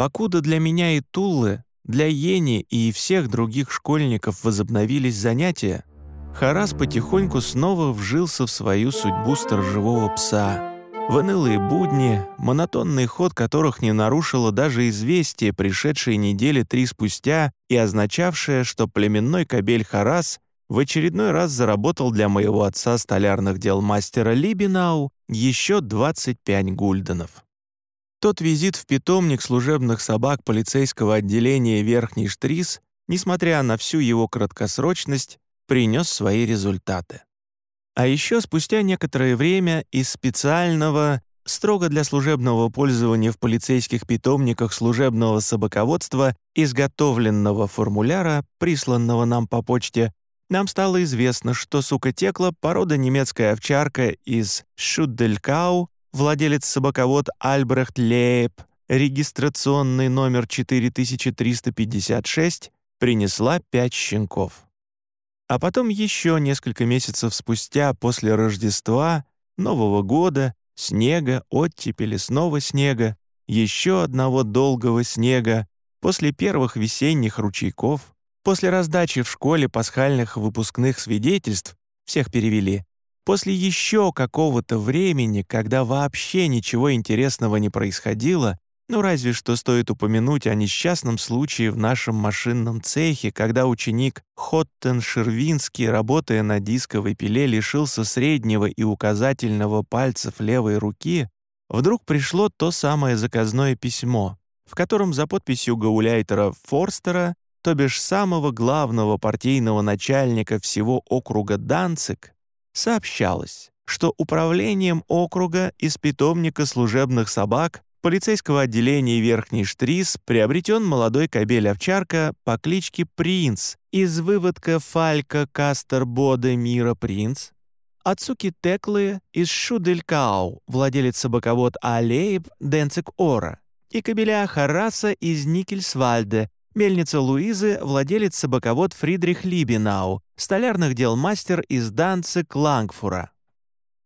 Покуда для меня и Туллы, для Ени и всех других школьников возобновились занятия, Харас потихоньку снова вжился в свою судьбу сторожевого пса. В будни, монотонный ход которых не нарушило даже известие, пришедшее недели три спустя и означавшее, что племенной кобель Харас в очередной раз заработал для моего отца столярных дел мастера Либинау еще 25 гульденов. Тот визит в питомник служебных собак полицейского отделения Верхний Штрис, несмотря на всю его краткосрочность, принес свои результаты. А еще спустя некоторое время из специального, строго для служебного пользования в полицейских питомниках служебного собаководства, изготовленного формуляра, присланного нам по почте, нам стало известно, что сука Текла — порода немецкая овчарка из Шудделькау, владелец собаковод Альбрехт Лейб, регистрационный номер 4356, принесла пять щенков. А потом еще несколько месяцев спустя, после Рождества, Нового года, снега, оттепели, снова снега, еще одного долгого снега, после первых весенних ручейков, после раздачи в школе пасхальных выпускных свидетельств, всех перевели, После еще какого-то времени, когда вообще ничего интересного не происходило, ну разве что стоит упомянуть о несчастном случае в нашем машинном цехе, когда ученик Хоттен Шервинский, работая на дисковой пиле, лишился среднего и указательного пальцев левой руки, вдруг пришло то самое заказное письмо, в котором за подписью гауляйтера Форстера, то бишь самого главного партийного начальника всего округа Данцик, сообщалось, что управлением округа из питомника служебных собак полицейского отделения Верхний Штрис приобретен молодой кобель-овчарка по кличке Принц из выводка Фалька Кастербода Мира Принц, Ацуки Теклы из Шуделькау, владелец собаковод Алейб Денцик Ора, и кобеля Хараса из Никельсвальде, Мельница Луизы — владелец собаковод Фридрих Либинау, столярных дел мастер из Данцик Лангфура.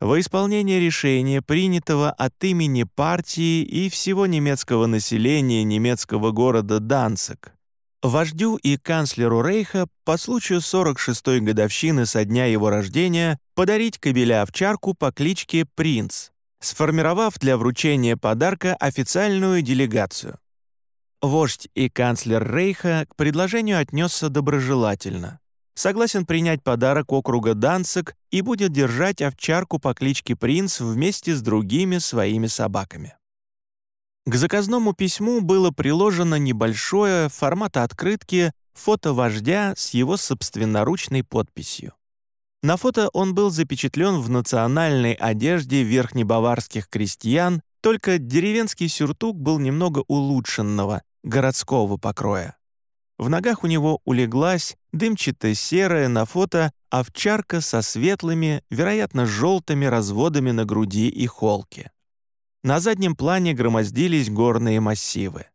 Во исполнение решения, принятого от имени партии и всего немецкого населения немецкого города Данцик, вождю и канцлеру Рейха по случаю 46-й годовщины со дня его рождения подарить кобеля-овчарку по кличке Принц, сформировав для вручения подарка официальную делегацию. Вождь и канцлер Рейха к предложению отнесся доброжелательно. Согласен принять подарок округа Данцик и будет держать овчарку по кличке Принц вместе с другими своими собаками. К заказному письму было приложено небольшое, формата открытки, фото вождя с его собственноручной подписью. На фото он был запечатлен в национальной одежде верхнебаварских крестьян, только деревенский сюртук был немного улучшенного, городского покроя. В ногах у него улеглась дымчато-серая на фото овчарка со светлыми, вероятно, желтыми разводами на груди и холке. На заднем плане громоздились горные массивы.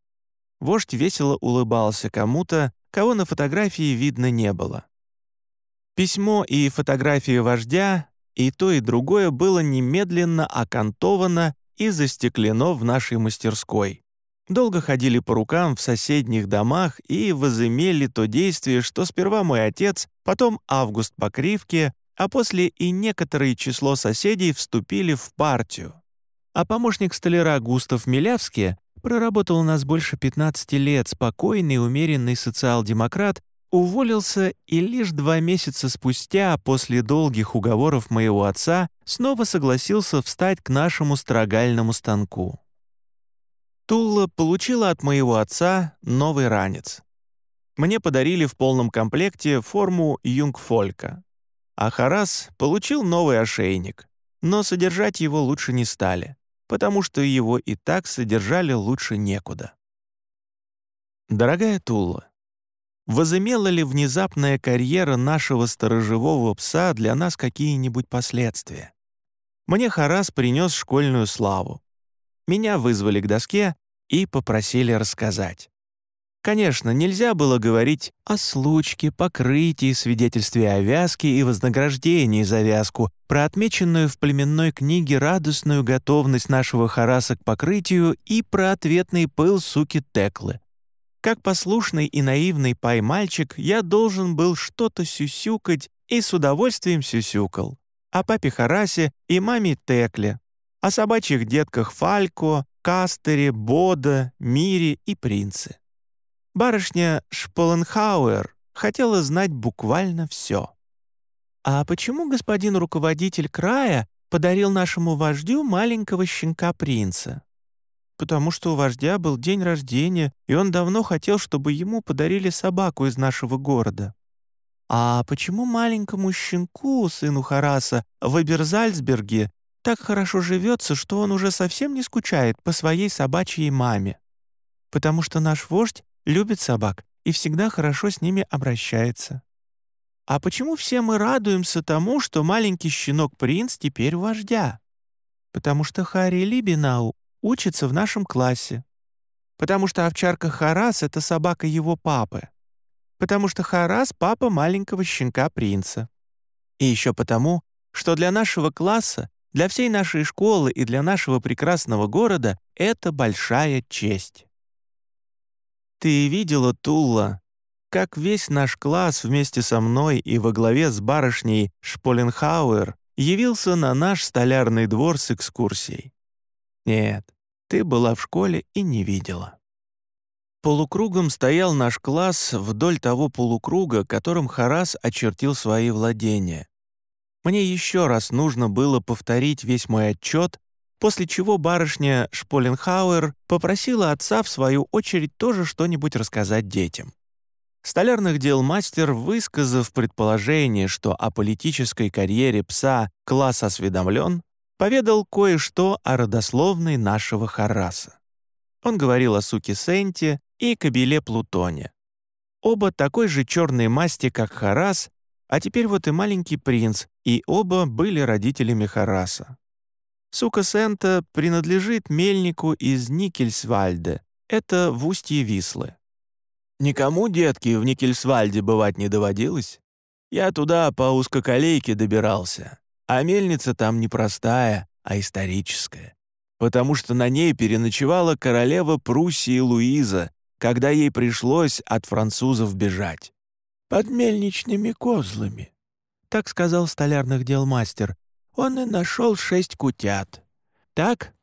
Вождь весело улыбался кому-то, кого на фотографии видно не было. Письмо и фотографии вождя, и то, и другое было немедленно окантовано и застеклено в нашей мастерской. Долго ходили по рукам в соседних домах и возымели то действие, что сперва мой отец, потом Август Покривки, а после и некоторое число соседей вступили в партию. А помощник столяра Густав Милявский проработал у нас больше 15 лет, спокойный, умеренный социал-демократ, уволился и лишь два месяца спустя, после долгих уговоров моего отца, снова согласился встать к нашему строгальному станку. Тулла получила от моего отца новый ранец. Мне подарили в полном комплекте форму юнгфолька. А Харас получил новый ошейник, но содержать его лучше не стали, потому что его и так содержали лучше некуда. Дорогая Тула, возымела ли внезапная карьера нашего сторожевого пса для нас какие-нибудь последствия? Мне Харас принес школьную славу. Меня вызвали к доске и попросили рассказать. Конечно, нельзя было говорить о случке, покрытии, свидетельстве о вязке и вознаграждении за вязку, про отмеченную в племенной книге радостную готовность нашего Хараса к покрытию и про ответный пыл суки Теклы. Как послушный и наивный пай-мальчик, я должен был что-то сюсюкать и с удовольствием сюсюкал. О папе Харасе и маме Текле, о собачьих детках Фалько, Кастере, Бода, Мире и Принце. Барышня Шполенхауэр хотела знать буквально все. «А почему господин руководитель края подарил нашему вождю маленького щенка-принца?» «Потому что у вождя был день рождения, и он давно хотел, чтобы ему подарили собаку из нашего города». «А почему маленькому щенку, сыну Хараса, в Эберзальцберге так хорошо живется, что он уже совсем не скучает по своей собачьей маме?» «Потому что наш вождь любит собак и всегда хорошо с ними обращается. А почему все мы радуемся тому, что маленький щенок-принц теперь вождя? Потому что Харри Либинау учится в нашем классе. Потому что овчарка Харас — это собака его папы. Потому что Харас — папа маленького щенка-принца. И еще потому, что для нашего класса, для всей нашей школы и для нашего прекрасного города это большая честь. Ты видела, Тулла, как весь наш класс вместе со мной и во главе с барышней Шполенхауэр явился на наш столярный двор с экскурсией? Нет, ты была в школе и не видела. Полукругом стоял наш класс вдоль того полукруга, которым Харас очертил свои владения. Мне еще раз нужно было повторить весь мой отчет после чего барышня Шполенхауэр попросила отца, в свою очередь, тоже что-нибудь рассказать детям. Столярных дел мастер, высказав предположение, что о политической карьере пса класс осведомлен, поведал кое-что о родословной нашего Хараса. Он говорил о суке Сенте и кобеле Плутоне. Оба такой же черной масти, как Харас, а теперь вот и маленький принц, и оба были родителями Хараса. Сука Сента принадлежит мельнику из Никельсвальде. Это в устье Вислы. Никому, детки, в Никельсвальде бывать не доводилось. Я туда по узкоколейке добирался. А мельница там не простая, а историческая. Потому что на ней переночевала королева Пруссии Луиза, когда ей пришлось от французов бежать. «Под мельничными козлами», — так сказал столярных дел мастер, он и нашел шесть кутят. Так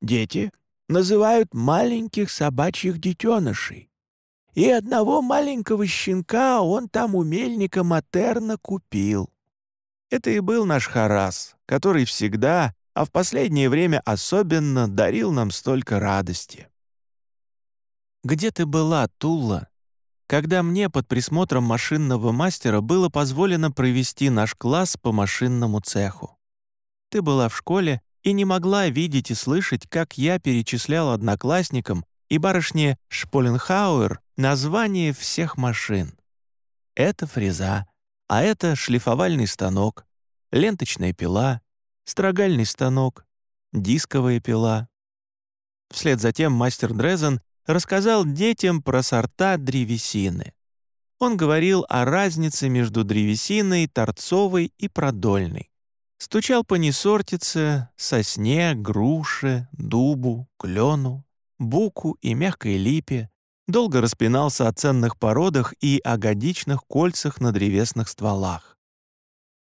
дети называют маленьких собачьих детенышей. И одного маленького щенка он там у мельника Матерна купил. Это и был наш Харас, который всегда, а в последнее время особенно дарил нам столько радости. «Где ты была, Тула, когда мне под присмотром машинного мастера было позволено провести наш класс по машинному цеху?» Ты была в школе и не могла видеть и слышать, как я перечислял одноклассникам и барышне Шполенхауэр название всех машин. Это фреза, а это шлифовальный станок, ленточная пила, строгальный станок, дисковая пила. Вслед за тем мастер Дрезен рассказал детям про сорта древесины. Он говорил о разнице между древесиной торцовой и продольной. Стучал по несортице, сосне, груше, дубу, клену, буку и мягкой липе, долго распинался о ценных породах и о годичных кольцах на древесных стволах.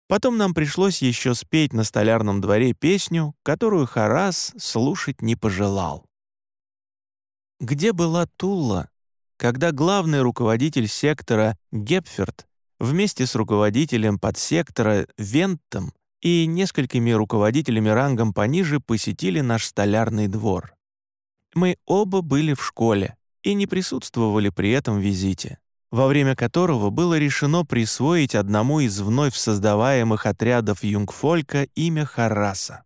Потом нам пришлось еще спеть на столярном дворе песню, которую Харас слушать не пожелал. Где была Тула, когда главный руководитель сектора Гепферт вместе с руководителем подсектора Вентом и несколькими руководителями рангом пониже посетили наш столярный двор. Мы оба были в школе и не присутствовали при этом визите, во время которого было решено присвоить одному из вновь создаваемых отрядов юнгфолька имя Харраса.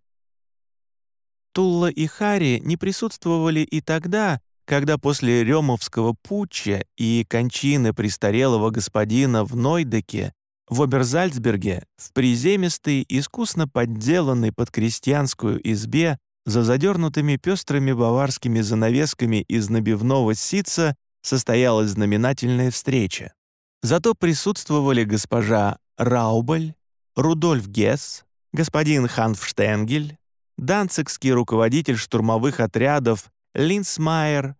Тулла и Хари не присутствовали и тогда, когда после Ремовского путча и кончины престарелого господина в Нойдеке в Оберзальцберге, в приземистой, искусно подделанной под крестьянскую избе, за задернутыми пестрыми баварскими занавесками из набивного ситца, состоялась знаменательная встреча. Зато присутствовали госпожа Раубель, Рудольф Гесс, господин Ханфштенгель, данцигский руководитель штурмовых отрядов Линсмайер,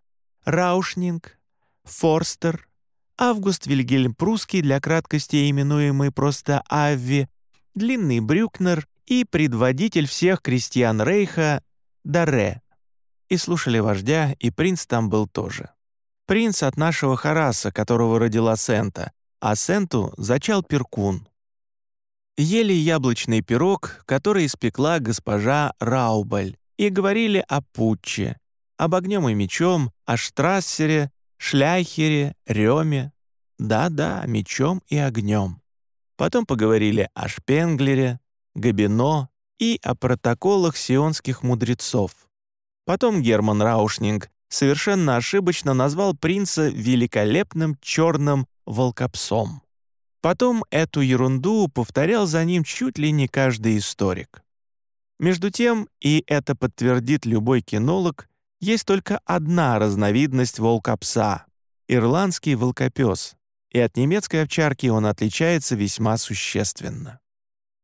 Раушнинг, Форстер, Август Вильгельм Прусский, для краткости именуемый просто Авви, Длинный Брюкнер и предводитель всех крестьян Рейха Даре. И слушали вождя, и принц там был тоже. Принц от нашего Хараса, которого родила Сента, а Сенту зачал Перкун. Ели яблочный пирог, который испекла госпожа Раубаль, и говорили о путче, об огнем и мечом, о Штрассере, Шляхере, Реме. Да-да, мечом и огнем. Потом поговорили о Шпенглере, Габино и о протоколах сионских мудрецов. Потом Герман Раушнинг совершенно ошибочно назвал принца великолепным черным волкопсом. Потом эту ерунду повторял за ним чуть ли не каждый историк. Между тем, и это подтвердит любой кинолог, есть только одна разновидность волкопса — ирландский волкопес, и от немецкой овчарки он отличается весьма существенно.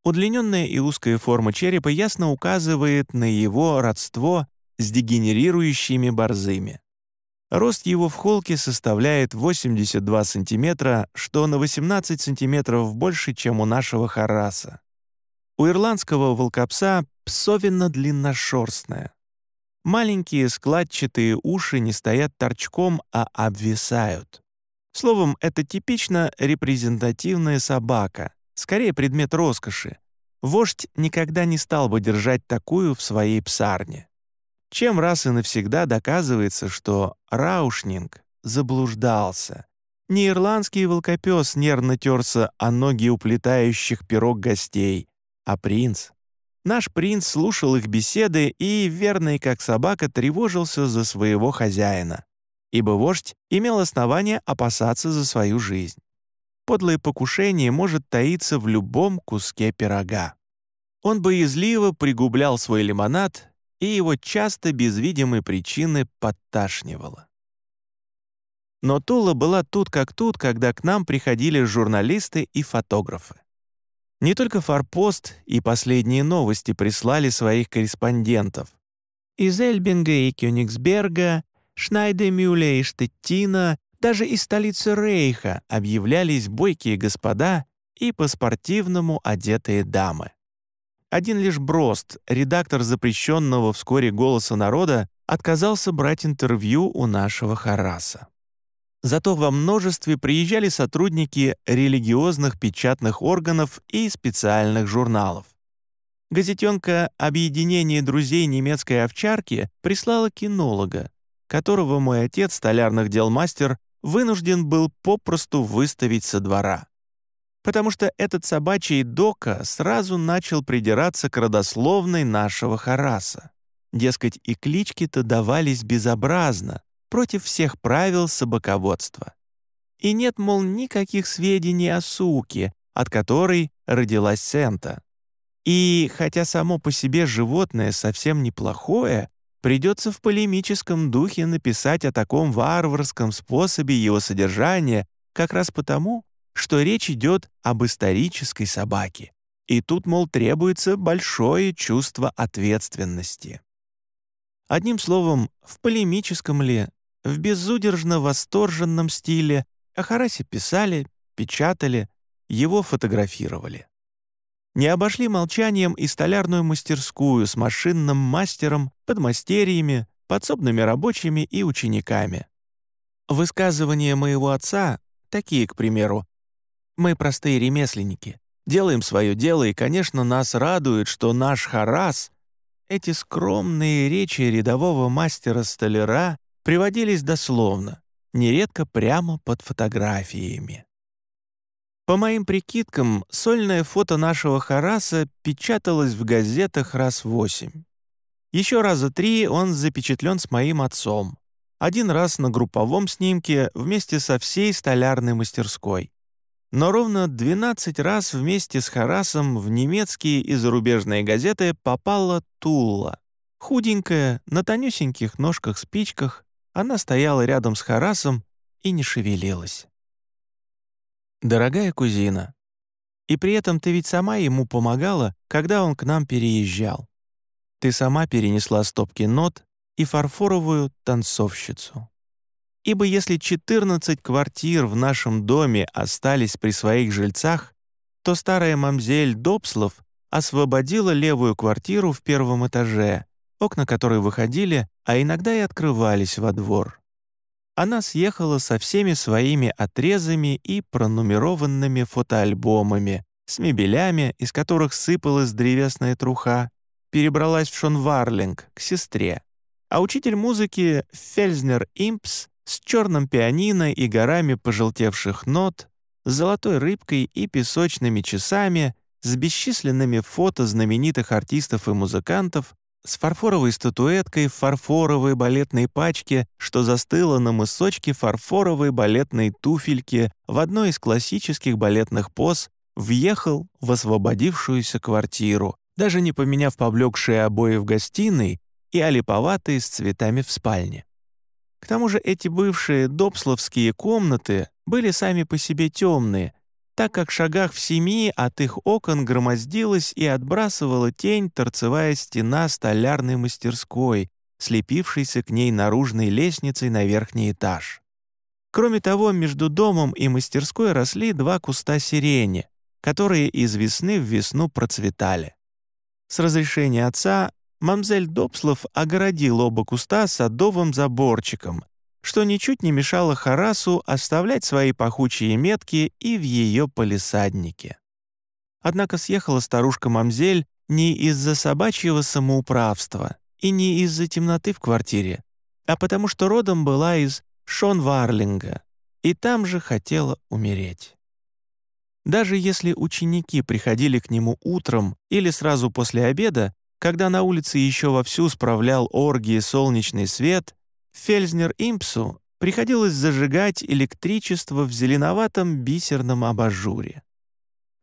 Удлиненная и узкая форма черепа ясно указывает на его родство с дегенерирующими борзыми. Рост его в холке составляет 82 сантиметра, что на 18 сантиметров больше, чем у нашего хараса. У ирландского волкопса псовина длинношерстная. Маленькие складчатые уши не стоят торчком, а обвисают. Словом, это типично репрезентативная собака, скорее предмет роскоши. Вождь никогда не стал бы держать такую в своей псарне чем раз и навсегда доказывается, что Раушнинг заблуждался. Не ирландский волкопес нервно терся о ноги уплетающих пирог гостей, а принц. Наш принц слушал их беседы и, верный как собака, тревожился за своего хозяина, ибо вождь имел основание опасаться за свою жизнь. Подлое покушение может таиться в любом куске пирога. Он боязливо пригублял свой лимонад и его часто без видимой причины подташнивало. Но Тула была тут как тут, когда к нам приходили журналисты и фотографы. Не только «Форпост» и «Последние новости» прислали своих корреспондентов. Из Эльбинга и Кёнигсберга, Шнайдемюля и Штеттина, даже из столицы Рейха объявлялись бойкие господа и по-спортивному одетые дамы. Один лишь Брост, редактор запрещенного вскоре «Голоса народа», отказался брать интервью у нашего Хараса. Зато во множестве приезжали сотрудники религиозных печатных органов и специальных журналов. Газетенка «Объединение друзей немецкой овчарки» прислала кинолога, которого мой отец, столярных дел мастер, вынужден был попросту выставить со двора потому что этот собачий Дока сразу начал придираться к родословной нашего Хараса. Дескать, и клички-то давались безобразно, против всех правил собаководства. И нет, мол, никаких сведений о суке, от которой родилась Сента. И хотя само по себе животное совсем неплохое, придется в полемическом духе написать о таком варварском способе его содержания как раз потому, что речь идет об исторической собаке. И тут, мол, требуется большое чувство ответственности. Одним словом, в полемическом ли, в безудержно восторженном стиле о Харасе писали, печатали, его фотографировали. Не обошли молчанием и столярную мастерскую с машинным мастером, подмастерьями, подсобными рабочими и учениками. Высказывания моего отца, такие, к примеру, мы простые ремесленники, делаем свое дело, и, конечно, нас радует, что наш Харас, эти скромные речи рядового мастера-столяра приводились дословно, нередко прямо под фотографиями. По моим прикидкам, сольное фото нашего Хараса печаталось в газетах раз восемь. Еще раза три он запечатлен с моим отцом. Один раз на групповом снимке вместе со всей столярной мастерской но ровно 12 раз вместе с Харасом в немецкие и зарубежные газеты попала Тула. Худенькая, на тонюсеньких ножках-спичках, она стояла рядом с Харасом и не шевелилась. «Дорогая кузина, и при этом ты ведь сама ему помогала, когда он к нам переезжал. Ты сама перенесла стопки нот и фарфоровую танцовщицу. Ибо если 14 квартир в нашем доме остались при своих жильцах, то старая мамзель Добслов освободила левую квартиру в первом этаже, окна которой выходили, а иногда и открывались во двор. Она съехала со всеми своими отрезами и пронумерованными фотоальбомами, с мебелями, из которых сыпалась древесная труха, перебралась в Шонварлинг к сестре. А учитель музыки Фельзнер Импс с черным пианино и горами пожелтевших нот, с золотой рыбкой и песочными часами, с бесчисленными фото знаменитых артистов и музыкантов, с фарфоровой статуэткой в фарфоровой балетной пачке, что застыла на мысочке фарфоровой балетной туфельки в одной из классических балетных поз, въехал в освободившуюся квартиру, даже не поменяв поблекшие обои в гостиной и олиповатые с цветами в спальне. К тому же эти бывшие допсловские комнаты были сами по себе темные, так как в шагах в семи от их окон громоздилась и отбрасывала тень торцевая стена столярной мастерской, слепившейся к ней наружной лестницей на верхний этаж. Кроме того, между домом и мастерской росли два куста сирени, которые из весны в весну процветали. С разрешения отца мамзель Добслов огородил оба куста садовым заборчиком, что ничуть не мешало Харасу оставлять свои пахучие метки и в ее полисаднике. Однако съехала старушка-мамзель не из-за собачьего самоуправства и не из-за темноты в квартире, а потому что родом была из Шонварлинга и там же хотела умереть. Даже если ученики приходили к нему утром или сразу после обеда, когда на улице еще вовсю справлял оргии солнечный свет, Фельзнер Импсу приходилось зажигать электричество в зеленоватом бисерном абажуре.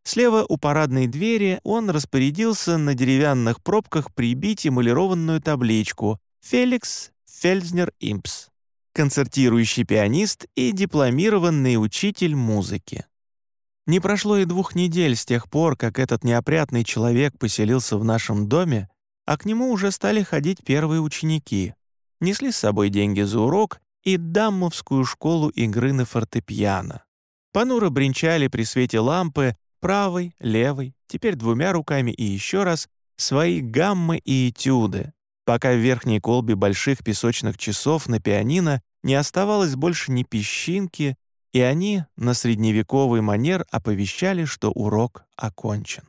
Слева у парадной двери он распорядился на деревянных пробках прибить эмалированную табличку «Феликс Фельзнер Импс», концертирующий пианист и дипломированный учитель музыки. Не прошло и двух недель с тех пор, как этот неопрятный человек поселился в нашем доме, а к нему уже стали ходить первые ученики несли с собой деньги за урок и даммовскую школу игры на фортепиано. Понуро бренчали при свете лампы правой, левой, теперь двумя руками и еще раз, свои гаммы и этюды, пока в верхней колбе больших песочных часов на пианино не оставалось больше ни песчинки, и они на средневековый манер оповещали, что урок окончен.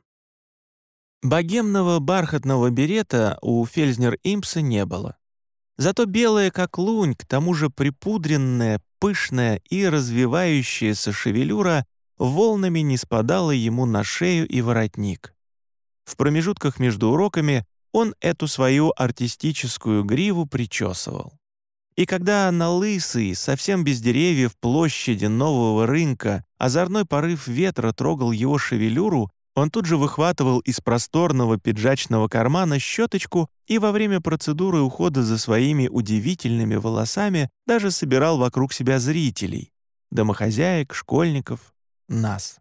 Богемного бархатного берета у Фельзнер-Импса не было. Зато белая, как лунь, к тому же припудренная, пышная и развивающаяся шевелюра волнами не спадала ему на шею и воротник. В промежутках между уроками он эту свою артистическую гриву причесывал. И когда на лысый, совсем без деревьев площади нового рынка озорной порыв ветра трогал его шевелюру, он тут же выхватывал из просторного пиджачного кармана щеточку и во время процедуры ухода за своими удивительными волосами даже собирал вокруг себя зрителей, домохозяек, школьников, нас.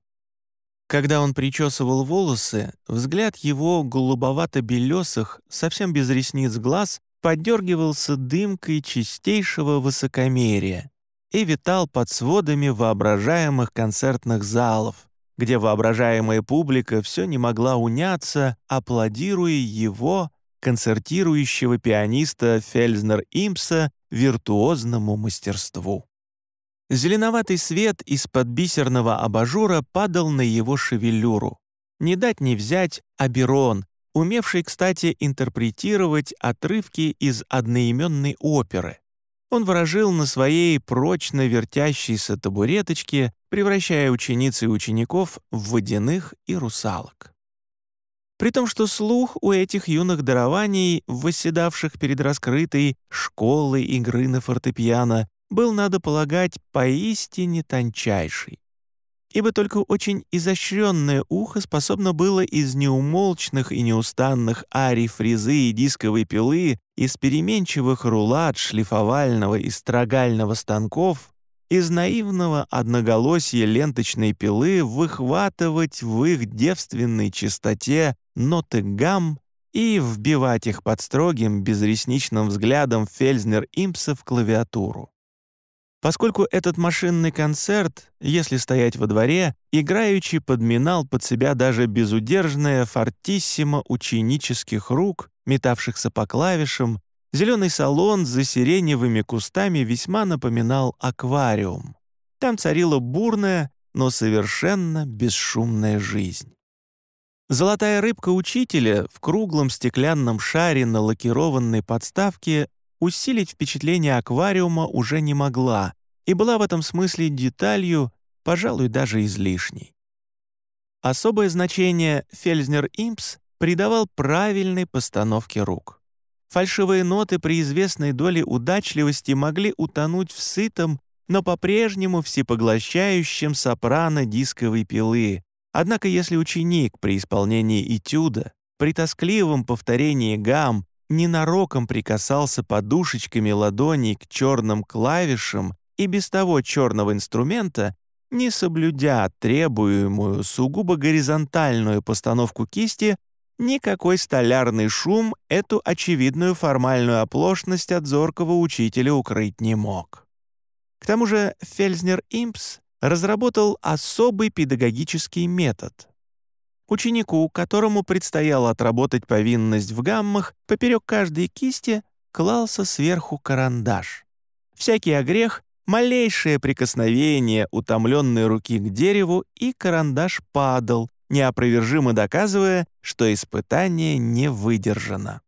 Когда он причесывал волосы, взгляд его голубовато-белесых, совсем без ресниц глаз, поддергивался дымкой чистейшего высокомерия и витал под сводами воображаемых концертных залов, где воображаемая публика все не могла уняться, аплодируя его, концертирующего пианиста Фельзнер Импса, виртуозному мастерству. Зеленоватый свет из-под бисерного абажура падал на его шевелюру. Не дать не взять Аберон, умевший, кстати, интерпретировать отрывки из одноименной оперы. Он выражил на своей прочно вертящейся табуреточке превращая учениц и учеников в водяных и русалок. При том, что слух у этих юных дарований, восседавших перед раскрытой школой игры на фортепиано, был, надо полагать, поистине тончайший. Ибо только очень изощренное ухо способно было из неумолчных и неустанных арий фрезы и дисковой пилы, из переменчивых рулат, шлифовального и строгального станков из наивного одноголосия ленточной пилы выхватывать в их девственной чистоте ноты гамм и вбивать их под строгим безресничным взглядом Фельзнер-Импса в клавиатуру. Поскольку этот машинный концерт, если стоять во дворе, играючи подминал под себя даже безудержное фортиссимо ученических рук, метавшихся по клавишам, зеленый салон за сиреневыми кустами весьма напоминал аквариум. Там царила бурная, но совершенно бесшумная жизнь. Золотая рыбка учителя в круглом стеклянном шаре на лакированной подставке усилить впечатление аквариума уже не могла и была в этом смысле деталью, пожалуй, даже излишней. Особое значение Фельзнер Импс придавал правильной постановке рук. Фальшивые ноты при известной доле удачливости могли утонуть в сытом, но по-прежнему всепоглощающем сопрано дисковой пилы, Однако если ученик при исполнении этюда, при тоскливом повторении гамм, ненароком прикасался подушечками ладоней к черным клавишам и без того черного инструмента, не соблюдя требуемую сугубо горизонтальную постановку кисти, никакой столярный шум эту очевидную формальную оплошность от зоркого учителя укрыть не мог. К тому же Фельзнер Импс разработал особый педагогический метод. Ученику, которому предстояло отработать повинность в гаммах, поперек каждой кисти клался сверху карандаш. Всякий огрех, малейшее прикосновение утомленной руки к дереву, и карандаш падал, неопровержимо доказывая, что испытание не выдержано.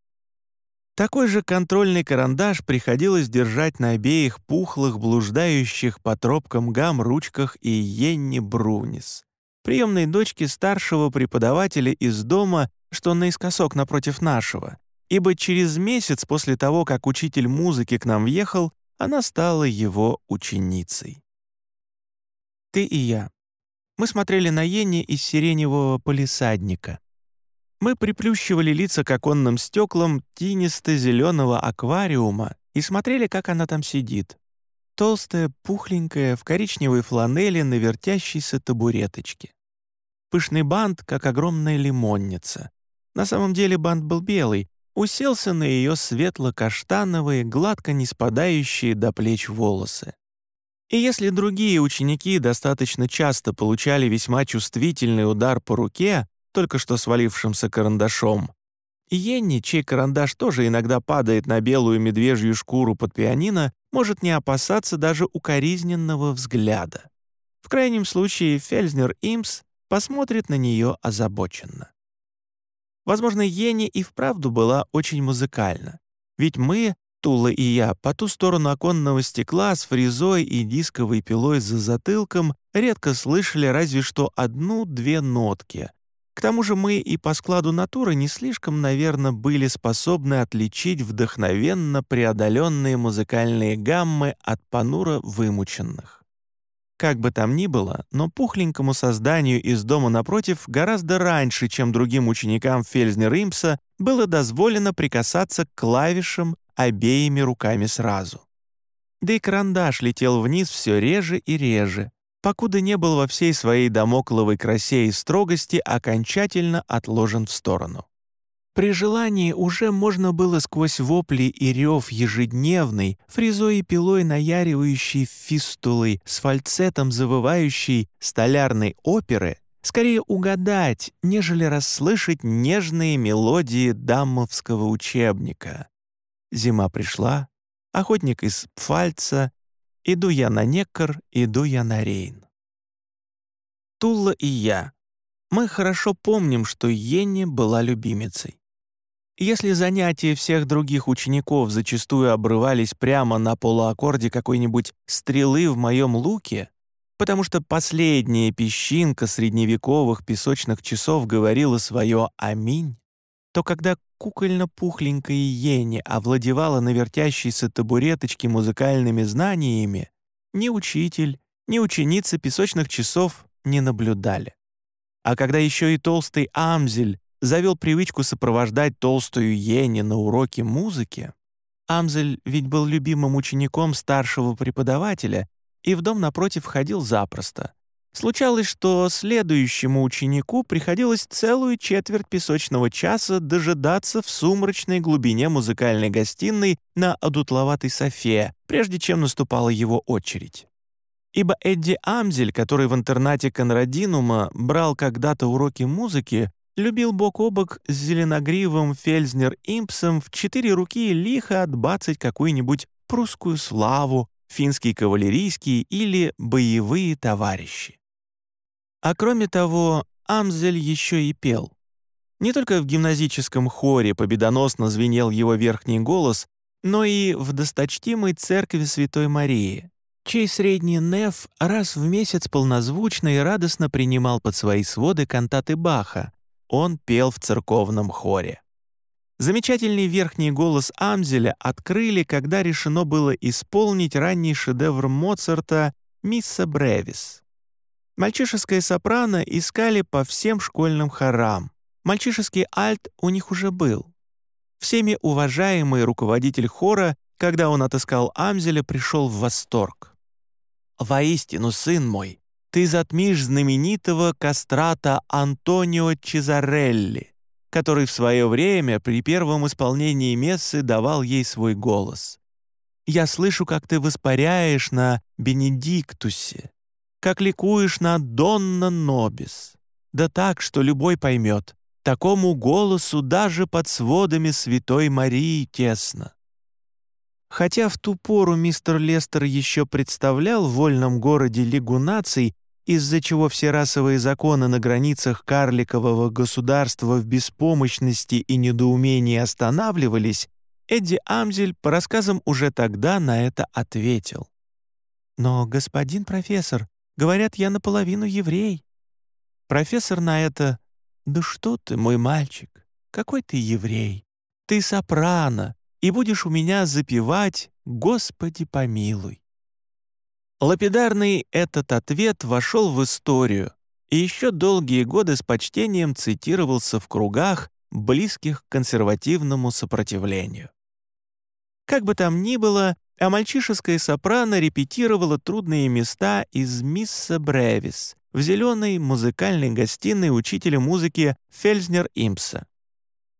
Такой же контрольный карандаш приходилось держать на обеих пухлых, блуждающих по тропкам гам ручках и Йенни Брунис, приемной дочки старшего преподавателя из дома, что наискосок напротив нашего, ибо через месяц после того, как учитель музыки к нам въехал, она стала его ученицей. Ты и я. Мы смотрели на Йенни из сиреневого полисадника. Мы приплющивали лица к оконным стеклам тинисто-зеленого аквариума и смотрели, как она там сидит. Толстая, пухленькая, в коричневой фланели на вертящейся табуреточке. Пышный бант, как огромная лимонница. На самом деле бант был белый, уселся на ее светло-каштановые, гладко не спадающие до плеч волосы. И если другие ученики достаточно часто получали весьма чувствительный удар по руке, только что свалившимся карандашом. Йенни, чей карандаш тоже иногда падает на белую медвежью шкуру под пианино, может не опасаться даже укоризненного взгляда. В крайнем случае Фельзнер Имс посмотрит на нее озабоченно. Возможно, Йенни и вправду была очень музыкальна. Ведь мы, Тула и я, по ту сторону оконного стекла с фрезой и дисковой пилой за затылком редко слышали разве что одну-две нотки, к тому же мы и по складу натуры не слишком, наверное, были способны отличить вдохновенно преодоленные музыкальные гаммы от понуро вымученных. Как бы там ни было, но пухленькому созданию из дома напротив гораздо раньше, чем другим ученикам Фельзнер-Импса, было дозволено прикасаться к клавишам обеими руками сразу. Да и карандаш летел вниз все реже и реже, покуда не был во всей своей домокловой красе и строгости окончательно отложен в сторону. При желании уже можно было сквозь вопли и рев ежедневный, фрезой и пилой наяривающей фистулой, с фальцетом завывающей столярной оперы, скорее угадать, нежели расслышать нежные мелодии дамовского учебника. Зима пришла, охотник из Пфальца Иду я на Неккар, иду я на Рейн. Тула и я. Мы хорошо помним, что Йенни была любимицей. Если занятия всех других учеников зачастую обрывались прямо на полуаккорде какой-нибудь стрелы в моем луке, потому что последняя песчинка средневековых песочных часов говорила свое «Аминь», то когда кукольно-пухленькая Йенни овладевала на вертящейся табуреточке музыкальными знаниями, ни учитель, ни ученица песочных часов не наблюдали. А когда еще и толстый Амзель завел привычку сопровождать толстую Йенни на уроке музыки, Амзель ведь был любимым учеником старшего преподавателя, и в дом напротив ходил запросто. Случалось, что следующему ученику приходилось целую четверть песочного часа дожидаться в сумрачной глубине музыкальной гостиной на одутловатой софе, прежде чем наступала его очередь. Ибо Эдди Амзель, который в интернате Конрадинума брал когда-то уроки музыки, любил бок о бок с зеленогривым Фельзнер-Импсом в четыре руки лихо отбацать какую-нибудь прусскую славу, финские кавалерийские или боевые товарищи. А кроме того, Амзель еще и пел. Не только в гимназическом хоре победоносно звенел его верхний голос, но и в досточтимой церкви Святой Марии, чей средний неф раз в месяц полнозвучно и радостно принимал под свои своды кантаты Баха. Он пел в церковном хоре. Замечательный верхний голос Амзеля открыли, когда решено было исполнить ранний шедевр Моцарта «Мисса Бревис». Мальчишеское сопрано искали по всем школьным хорам. Мальчишеский альт у них уже был. Всеми уважаемый руководитель хора, когда он отыскал Амзеля, пришел в восторг. «Воистину, сын мой, ты затмишь знаменитого кастрата Антонио Чезарелли который в свое время при первом исполнении мессы давал ей свой голос. «Я слышу, как ты воспаряешь на Бенедиктусе, как ликуешь на Донна Нобис. Да так, что любой поймет, такому голосу даже под сводами Святой Марии тесно». Хотя в ту пору мистер Лестер еще представлял в вольном городе Лигу наций из-за чего все расовые законы на границах карликового государства в беспомощности и недоумении останавливались, Эдди Амзель по рассказам уже тогда на это ответил. «Но, господин профессор, говорят, я наполовину еврей». Профессор на это «Да что ты, мой мальчик, какой ты еврей? Ты сопрано, и будешь у меня запевать «Господи помилуй». Лапидарный этот ответ вошел в историю и еще долгие годы с почтением цитировался в кругах, близких к консервативному сопротивлению. Как бы там ни было, а мальчишеская сопрано репетировала трудные места из «Мисса Бревис» в зеленой музыкальной гостиной учителя музыки Фельзнер Импса.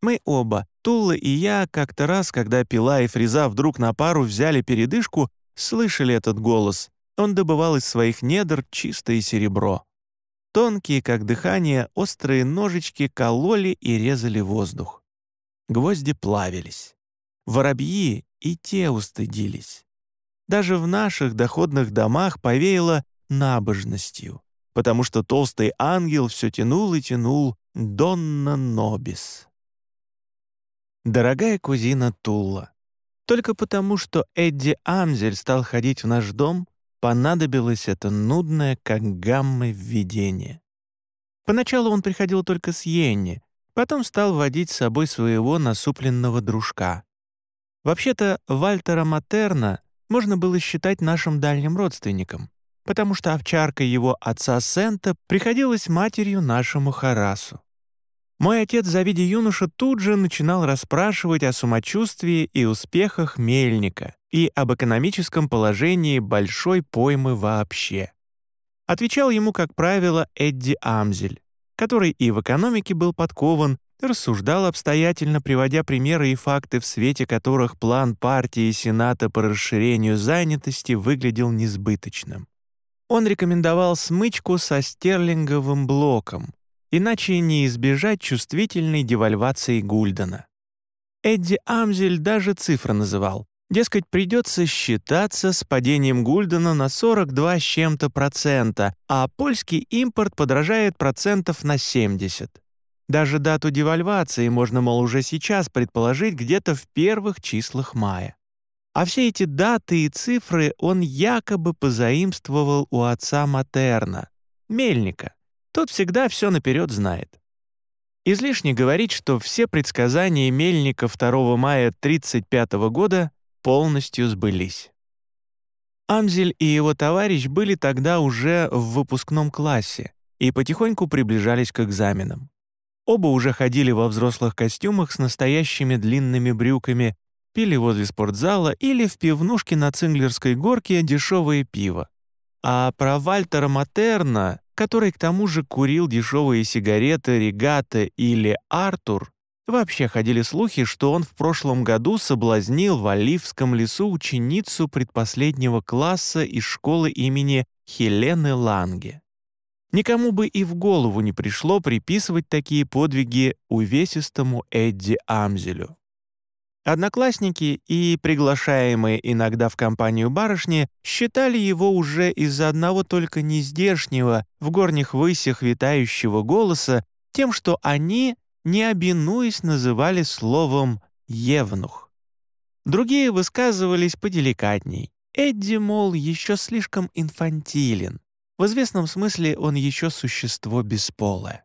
Мы оба, Тула и я, как-то раз, когда Пила и Фреза вдруг на пару взяли передышку, слышали этот голос, он добывал из своих недр чистое серебро. Тонкие, как дыхание, острые ножички кололи и резали воздух. Гвозди плавились. Воробьи и те устыдились. Даже в наших доходных домах повеяло набожностью, потому что толстый ангел все тянул и тянул «Донна Нобис». Дорогая кузина Тула, только потому, что Эдди Амзель стал ходить в наш дом, понадобилось это нудное, как гаммы, введение. Поначалу он приходил только с Йенни, потом стал водить с собой своего насупленного дружка. Вообще-то Вальтера Матерна можно было считать нашим дальним родственником, потому что овчарка его отца Сента приходилась матерью нашему Харасу. Мой отец, завидя юноша, тут же начинал расспрашивать о самочувствии и успехах мельника и об экономическом положении большой поймы вообще. Отвечал ему, как правило, Эдди Амзель, который и в экономике был подкован, рассуждал обстоятельно, приводя примеры и факты, в свете которых план партии и Сената по расширению занятости выглядел несбыточным. Он рекомендовал смычку со стерлинговым блоком, иначе не избежать чувствительной девальвации Гульдена. Эдди Амзель даже цифры называл. Дескать, придется считаться с падением Гульдена на 42 с чем-то процента, а польский импорт подражает процентов на 70. Даже дату девальвации можно, мол, уже сейчас предположить где-то в первых числах мая. А все эти даты и цифры он якобы позаимствовал у отца Матерна, Мельника, тот всегда все наперед знает. Излишне говорить, что все предсказания Мельника 2 мая 1935 года полностью сбылись. Амзель и его товарищ были тогда уже в выпускном классе и потихоньку приближались к экзаменам. Оба уже ходили во взрослых костюмах с настоящими длинными брюками, пили возле спортзала или в пивнушке на Цинглерской горке дешевое пиво. А про Вальтера Матерна, который к тому же курил дешевые сигареты Регата или Артур, вообще ходили слухи, что он в прошлом году соблазнил в Оливском лесу ученицу предпоследнего класса из школы имени Хелены Ланге. Никому бы и в голову не пришло приписывать такие подвиги увесистому Эдди Амзелю. Одноклассники и приглашаемые иногда в компанию барышни считали его уже из-за одного только нездешнего, в горних высях витающего голоса тем, что они, не обинуясь, называли словом «евнух». Другие высказывались поделикатней. Эдди, мол, еще слишком инфантилен. В известном смысле он еще существо бесполое.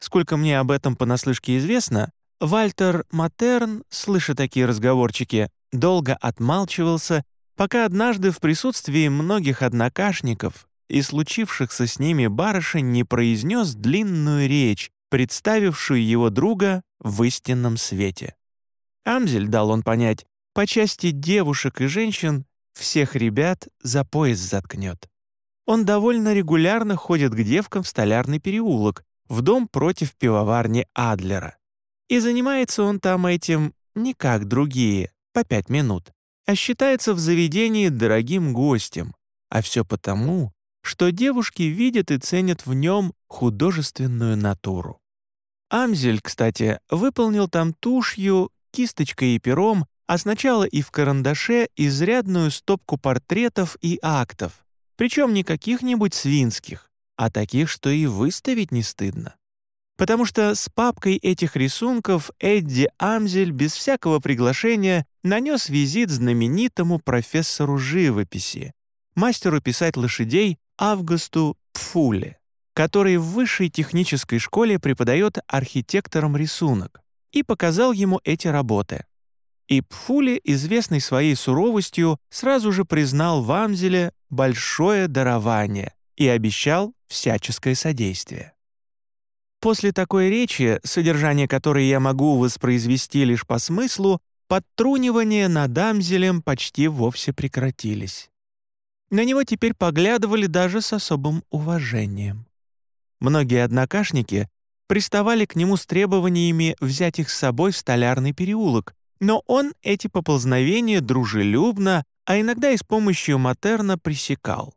Сколько мне об этом понаслышке известно, Вальтер Матерн, слыша такие разговорчики, долго отмалчивался, пока однажды в присутствии многих однокашников и случившихся с ними барышень не произнес длинную речь, представившую его друга в истинном свете. Амзель, дал он понять, по части девушек и женщин всех ребят за пояс заткнет. Он довольно регулярно ходит к девкам в столярный переулок, в дом против пивоварни Адлера. И занимается он там этим не как другие, по пять минут, а считается в заведении дорогим гостем. А все потому, что девушки видят и ценят в нем художественную натуру. Амзель, кстати, выполнил там тушью, кисточкой и пером, а сначала и в карандаше изрядную стопку портретов и актов, причем не каких-нибудь свинских, а таких, что и выставить не стыдно потому что с папкой этих рисунков Эдди Амзель без всякого приглашения нанес визит знаменитому профессору живописи, мастеру писать лошадей Августу Пфуле, который в высшей технической школе преподает архитекторам рисунок, и показал ему эти работы. И Пфуле, известный своей суровостью, сразу же признал в Амзеле большое дарование и обещал всяческое содействие. После такой речи, содержание которой я могу воспроизвести лишь по смыслу, подтрунивания над Амзелем почти вовсе прекратились. На него теперь поглядывали даже с особым уважением. Многие однокашники приставали к нему с требованиями взять их с собой в столярный переулок, но он эти поползновения дружелюбно, а иногда и с помощью матерна пресекал.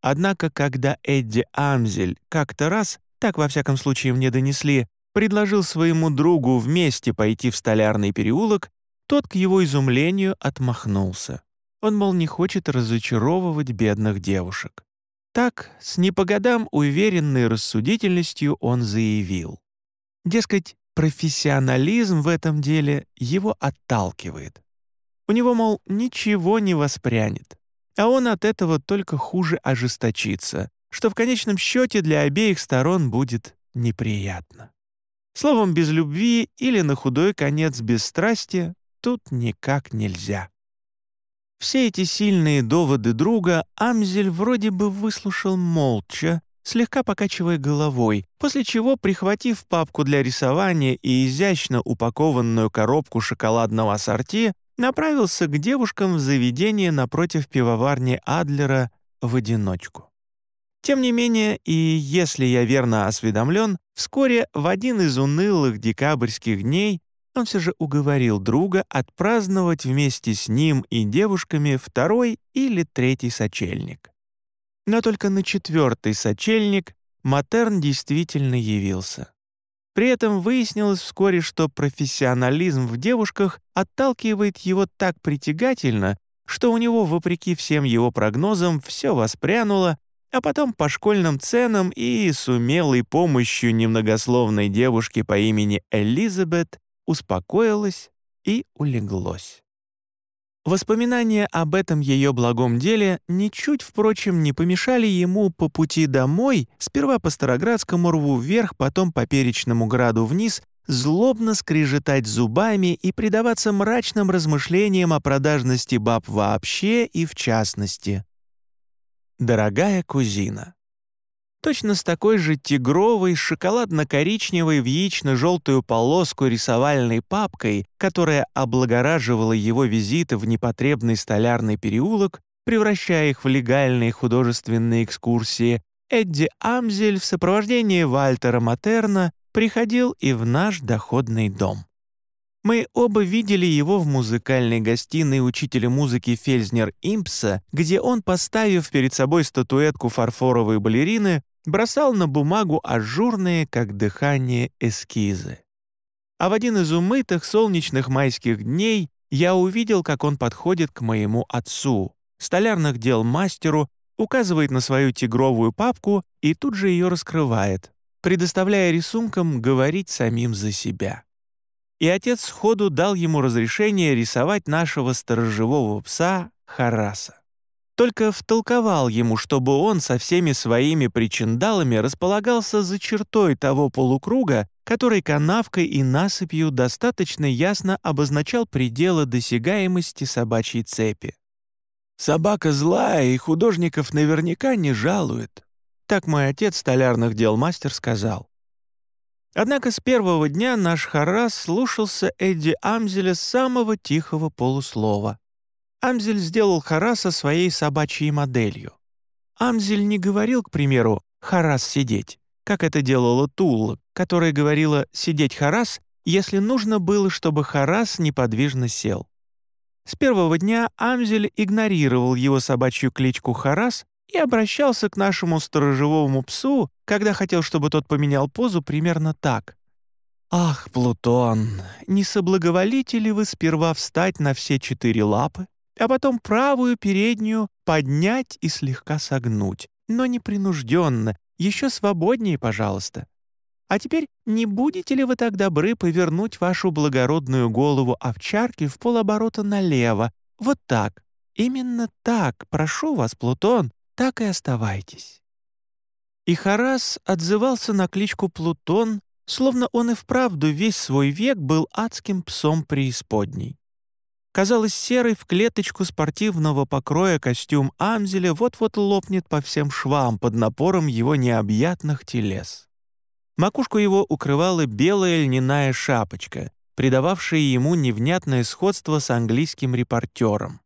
Однако, когда Эдди Амзель как-то раз так во всяком случае мне донесли, предложил своему другу вместе пойти в столярный переулок, тот к его изумлению отмахнулся. Он, мол, не хочет разочаровывать бедных девушек. Так, с не по годам уверенной рассудительностью он заявил. Дескать, профессионализм в этом деле его отталкивает. У него, мол, ничего не воспрянет, а он от этого только хуже ожесточится, что в конечном счете для обеих сторон будет неприятно. Словом, без любви или на худой конец без страсти тут никак нельзя. Все эти сильные доводы друга Амзель вроде бы выслушал молча, слегка покачивая головой, после чего, прихватив папку для рисования и изящно упакованную коробку шоколадного ассорти, направился к девушкам в заведение напротив пивоварни Адлера в одиночку. Тем не менее, и если я верно осведомлен, вскоре в один из унылых декабрьских дней он все же уговорил друга отпраздновать вместе с ним и девушками второй или третий сочельник. Но только на четвертый сочельник Матерн действительно явился. При этом выяснилось вскоре, что профессионализм в девушках отталкивает его так притягательно, что у него, вопреки всем его прогнозам, все воспрянуло, а потом по школьным ценам и с умелой помощью немногословной девушки по имени Элизабет успокоилась и улеглось. Воспоминания об этом ее благом деле ничуть, впрочем, не помешали ему по пути домой, сперва по Староградскому рву вверх, потом по Перечному граду вниз, злобно скрежетать зубами и предаваться мрачным размышлениям о продажности баб вообще и в частности. «Дорогая кузина». Точно с такой же тигровой, шоколадно-коричневой в яично-желтую полоску рисовальной папкой, которая облагораживала его визиты в непотребный столярный переулок, превращая их в легальные художественные экскурсии, Эдди Амзель в сопровождении Вальтера Матерна приходил и в наш доходный дом. Мы оба видели его в музыкальной гостиной учителя музыки Фельзнер Импса, где он, поставив перед собой статуэтку фарфоровой балерины, бросал на бумагу ажурные, как дыхание, эскизы. А в один из умытых солнечных майских дней я увидел, как он подходит к моему отцу, столярных дел мастеру, указывает на свою тигровую папку и тут же ее раскрывает, предоставляя рисункам говорить самим за себя и отец сходу дал ему разрешение рисовать нашего сторожевого пса Хараса. Только втолковал ему, чтобы он со всеми своими причиндалами располагался за чертой того полукруга, который канавкой и насыпью достаточно ясно обозначал пределы досягаемости собачьей цепи. «Собака злая и художников наверняка не жалует», так мой отец столярных дел мастер сказал. Однако с первого дня наш Харас слушался Эдди Амзеля с самого тихого полуслова. Амзель сделал Хараса своей собачьей моделью. Амзель не говорил, к примеру, «Харас сидеть», как это делала Тула, которая говорила «сидеть Харас», если нужно было, чтобы Харас неподвижно сел. С первого дня Амзель игнорировал его собачью кличку Харас и обращался к нашему сторожевому псу, когда хотел, чтобы тот поменял позу примерно так. «Ах, Плутон, не соблаговолите ли вы сперва встать на все четыре лапы, а потом правую переднюю поднять и слегка согнуть, но непринужденно, еще свободнее, пожалуйста. А теперь не будете ли вы так добры повернуть вашу благородную голову овчарки в полоборота налево, вот так, именно так, прошу вас, Плутон, так и оставайтесь». И Харас отзывался на кличку Плутон, словно он и вправду весь свой век был адским псом преисподней. Казалось, серый в клеточку спортивного покроя костюм Амзеля вот-вот лопнет по всем швам под напором его необъятных телес. Макушку его укрывала белая льняная шапочка, придававшая ему невнятное сходство с английским репортером.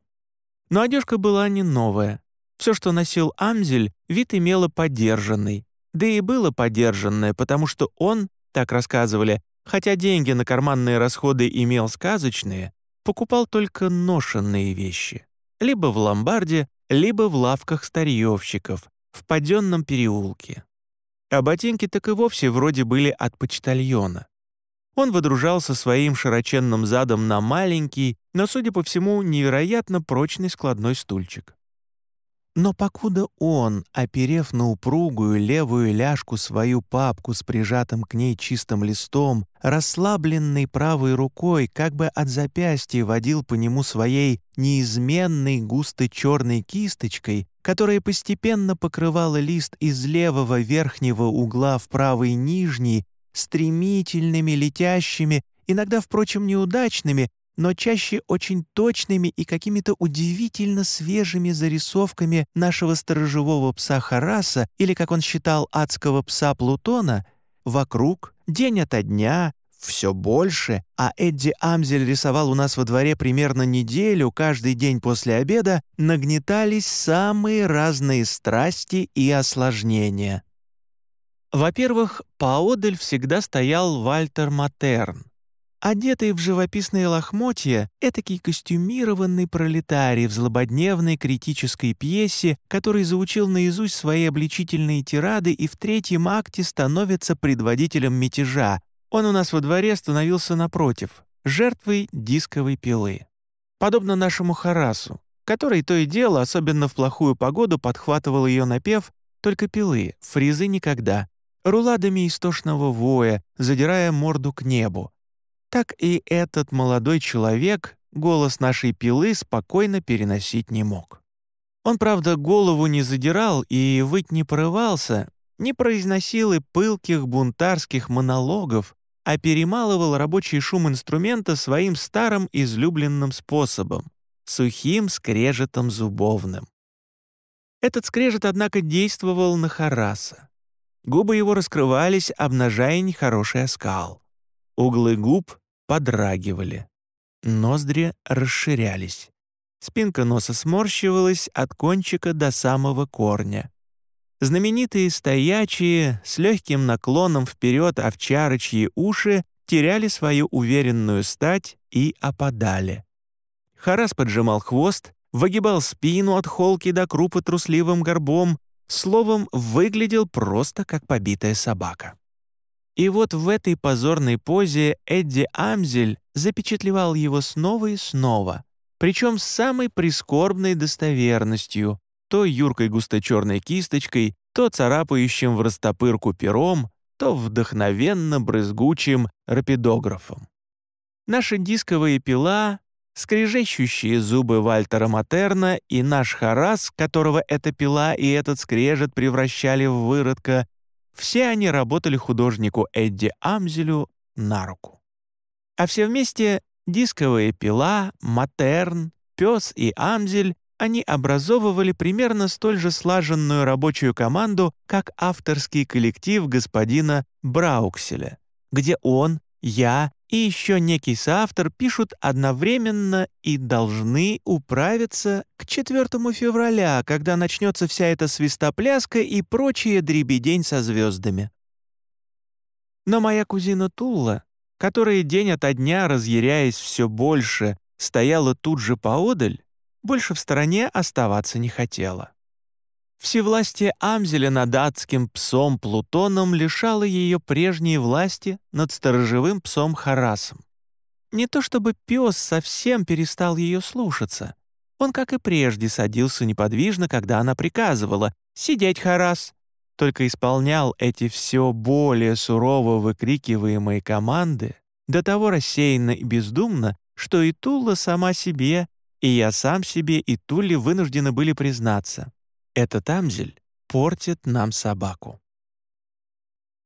Но одежка была не новая, все, что носил Амзель, вид имело подержанный. Да и было подержанное, потому что он, так рассказывали, хотя деньги на карманные расходы имел сказочные, покупал только ношенные вещи. Либо в ломбарде, либо в лавках старьевщиков, в паденном переулке. А ботинки так и вовсе вроде были от почтальона. Он выдружался своим широченным задом на маленький, но, судя по всему, невероятно прочный складной стульчик. Но покуда он, оперев на упругую левую ляжку свою папку с прижатым к ней чистым листом, расслабленной правой рукой, как бы от запястья водил по нему своей неизменной густо-черной кисточкой, которая постепенно покрывала лист из левого верхнего угла в правый нижний, стремительными, летящими, иногда, впрочем, неудачными, но чаще очень точными и какими-то удивительно свежими зарисовками нашего сторожевого пса Хараса или, как он считал, адского пса Плутона, вокруг, день ото дня, все больше, а Эдди Амзель рисовал у нас во дворе примерно неделю каждый день после обеда, нагнетались самые разные страсти и осложнения. Во-первых, поодаль всегда стоял Вальтер Матерн, Одетый в живописные лохмотья, этакий костюмированный пролетарий в злободневной критической пьесе, который заучил наизусть свои обличительные тирады и в третьем акте становится предводителем мятежа. Он у нас во дворе становился напротив, жертвой дисковой пилы. Подобно нашему Харасу, который то и дело, особенно в плохую погоду, подхватывал ее напев, только пилы, фризы никогда, руладами истошного воя, задирая морду к небу, так и этот молодой человек голос нашей пилы спокойно переносить не мог. Он, правда, голову не задирал и выть не порывался, не произносил и пылких бунтарских монологов, а перемалывал рабочий шум инструмента своим старым излюбленным способом — сухим скрежетом зубовным. Этот скрежет, однако, действовал на Хараса. Губы его раскрывались, обнажая нехороший оскал. Углы губ подрагивали. Ноздри расширялись. Спинка носа сморщивалась от кончика до самого корня. Знаменитые стоячие, с легким наклоном вперед овчарочьи уши теряли свою уверенную стать и опадали. Харас поджимал хвост, выгибал спину от холки до крупы трусливым горбом, словом, выглядел просто как побитая собака. И вот в этой позорной позе Эдди Амзель запечатлевал его снова и снова, причем с самой прискорбной достоверностью, то юркой густо-черной кисточкой, то царапающим в растопырку пером, то вдохновенно брызгучим рапидографом. Наша дисковая пила, скрежещущие зубы Вальтера Матерна и наш Харас, которого эта пила и этот скрежет превращали в выродка, все они работали художнику Эдди Амзелю на руку. А все вместе — дисковая пила, Матерн, пес и Амзель они образовывали примерно столь же слаженную рабочую команду, как авторский коллектив господина Браукселя, где он, я и еще некий соавтор пишут одновременно и должны управиться к 4 февраля, когда начнется вся эта свистопляска и прочие дребедень со звездами. Но моя кузина Тулла, которая день ото дня, разъяряясь все больше, стояла тут же поодаль, больше в стороне оставаться не хотела. Всевластие Амзеля над адским псом Плутоном лишало ее прежней власти над сторожевым псом Харасом. Не то чтобы пес совсем перестал ее слушаться. Он, как и прежде, садился неподвижно, когда она приказывала «Сидеть, Харас!» только исполнял эти все более сурово выкрикиваемые команды до того рассеянно и бездумно, что и Тула сама себе и я сам себе и Тули вынуждены были признаться. Этот амзель портит нам собаку.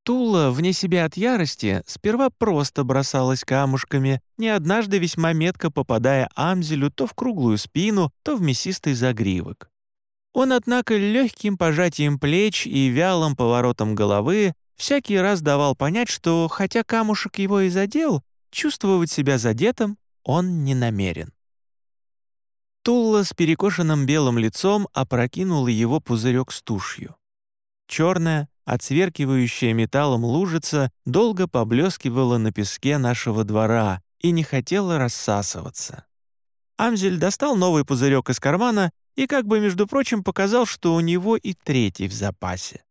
Тула, вне себя от ярости, сперва просто бросалась камушками, не однажды весьма метко попадая Амзелю то в круглую спину, то в мясистый загривок. Он, однако, легким пожатием плеч и вялым поворотом головы всякий раз давал понять, что, хотя камушек его и задел, чувствовать себя задетым он не намерен. Тулла с перекошенным белым лицом опрокинула его пузырек с тушью. Черная, отсверкивающая металлом лужица долго поблескивала на песке нашего двора и не хотела рассасываться. Амзель достал новый пузырек из кармана и как бы, между прочим, показал, что у него и третий в запасе.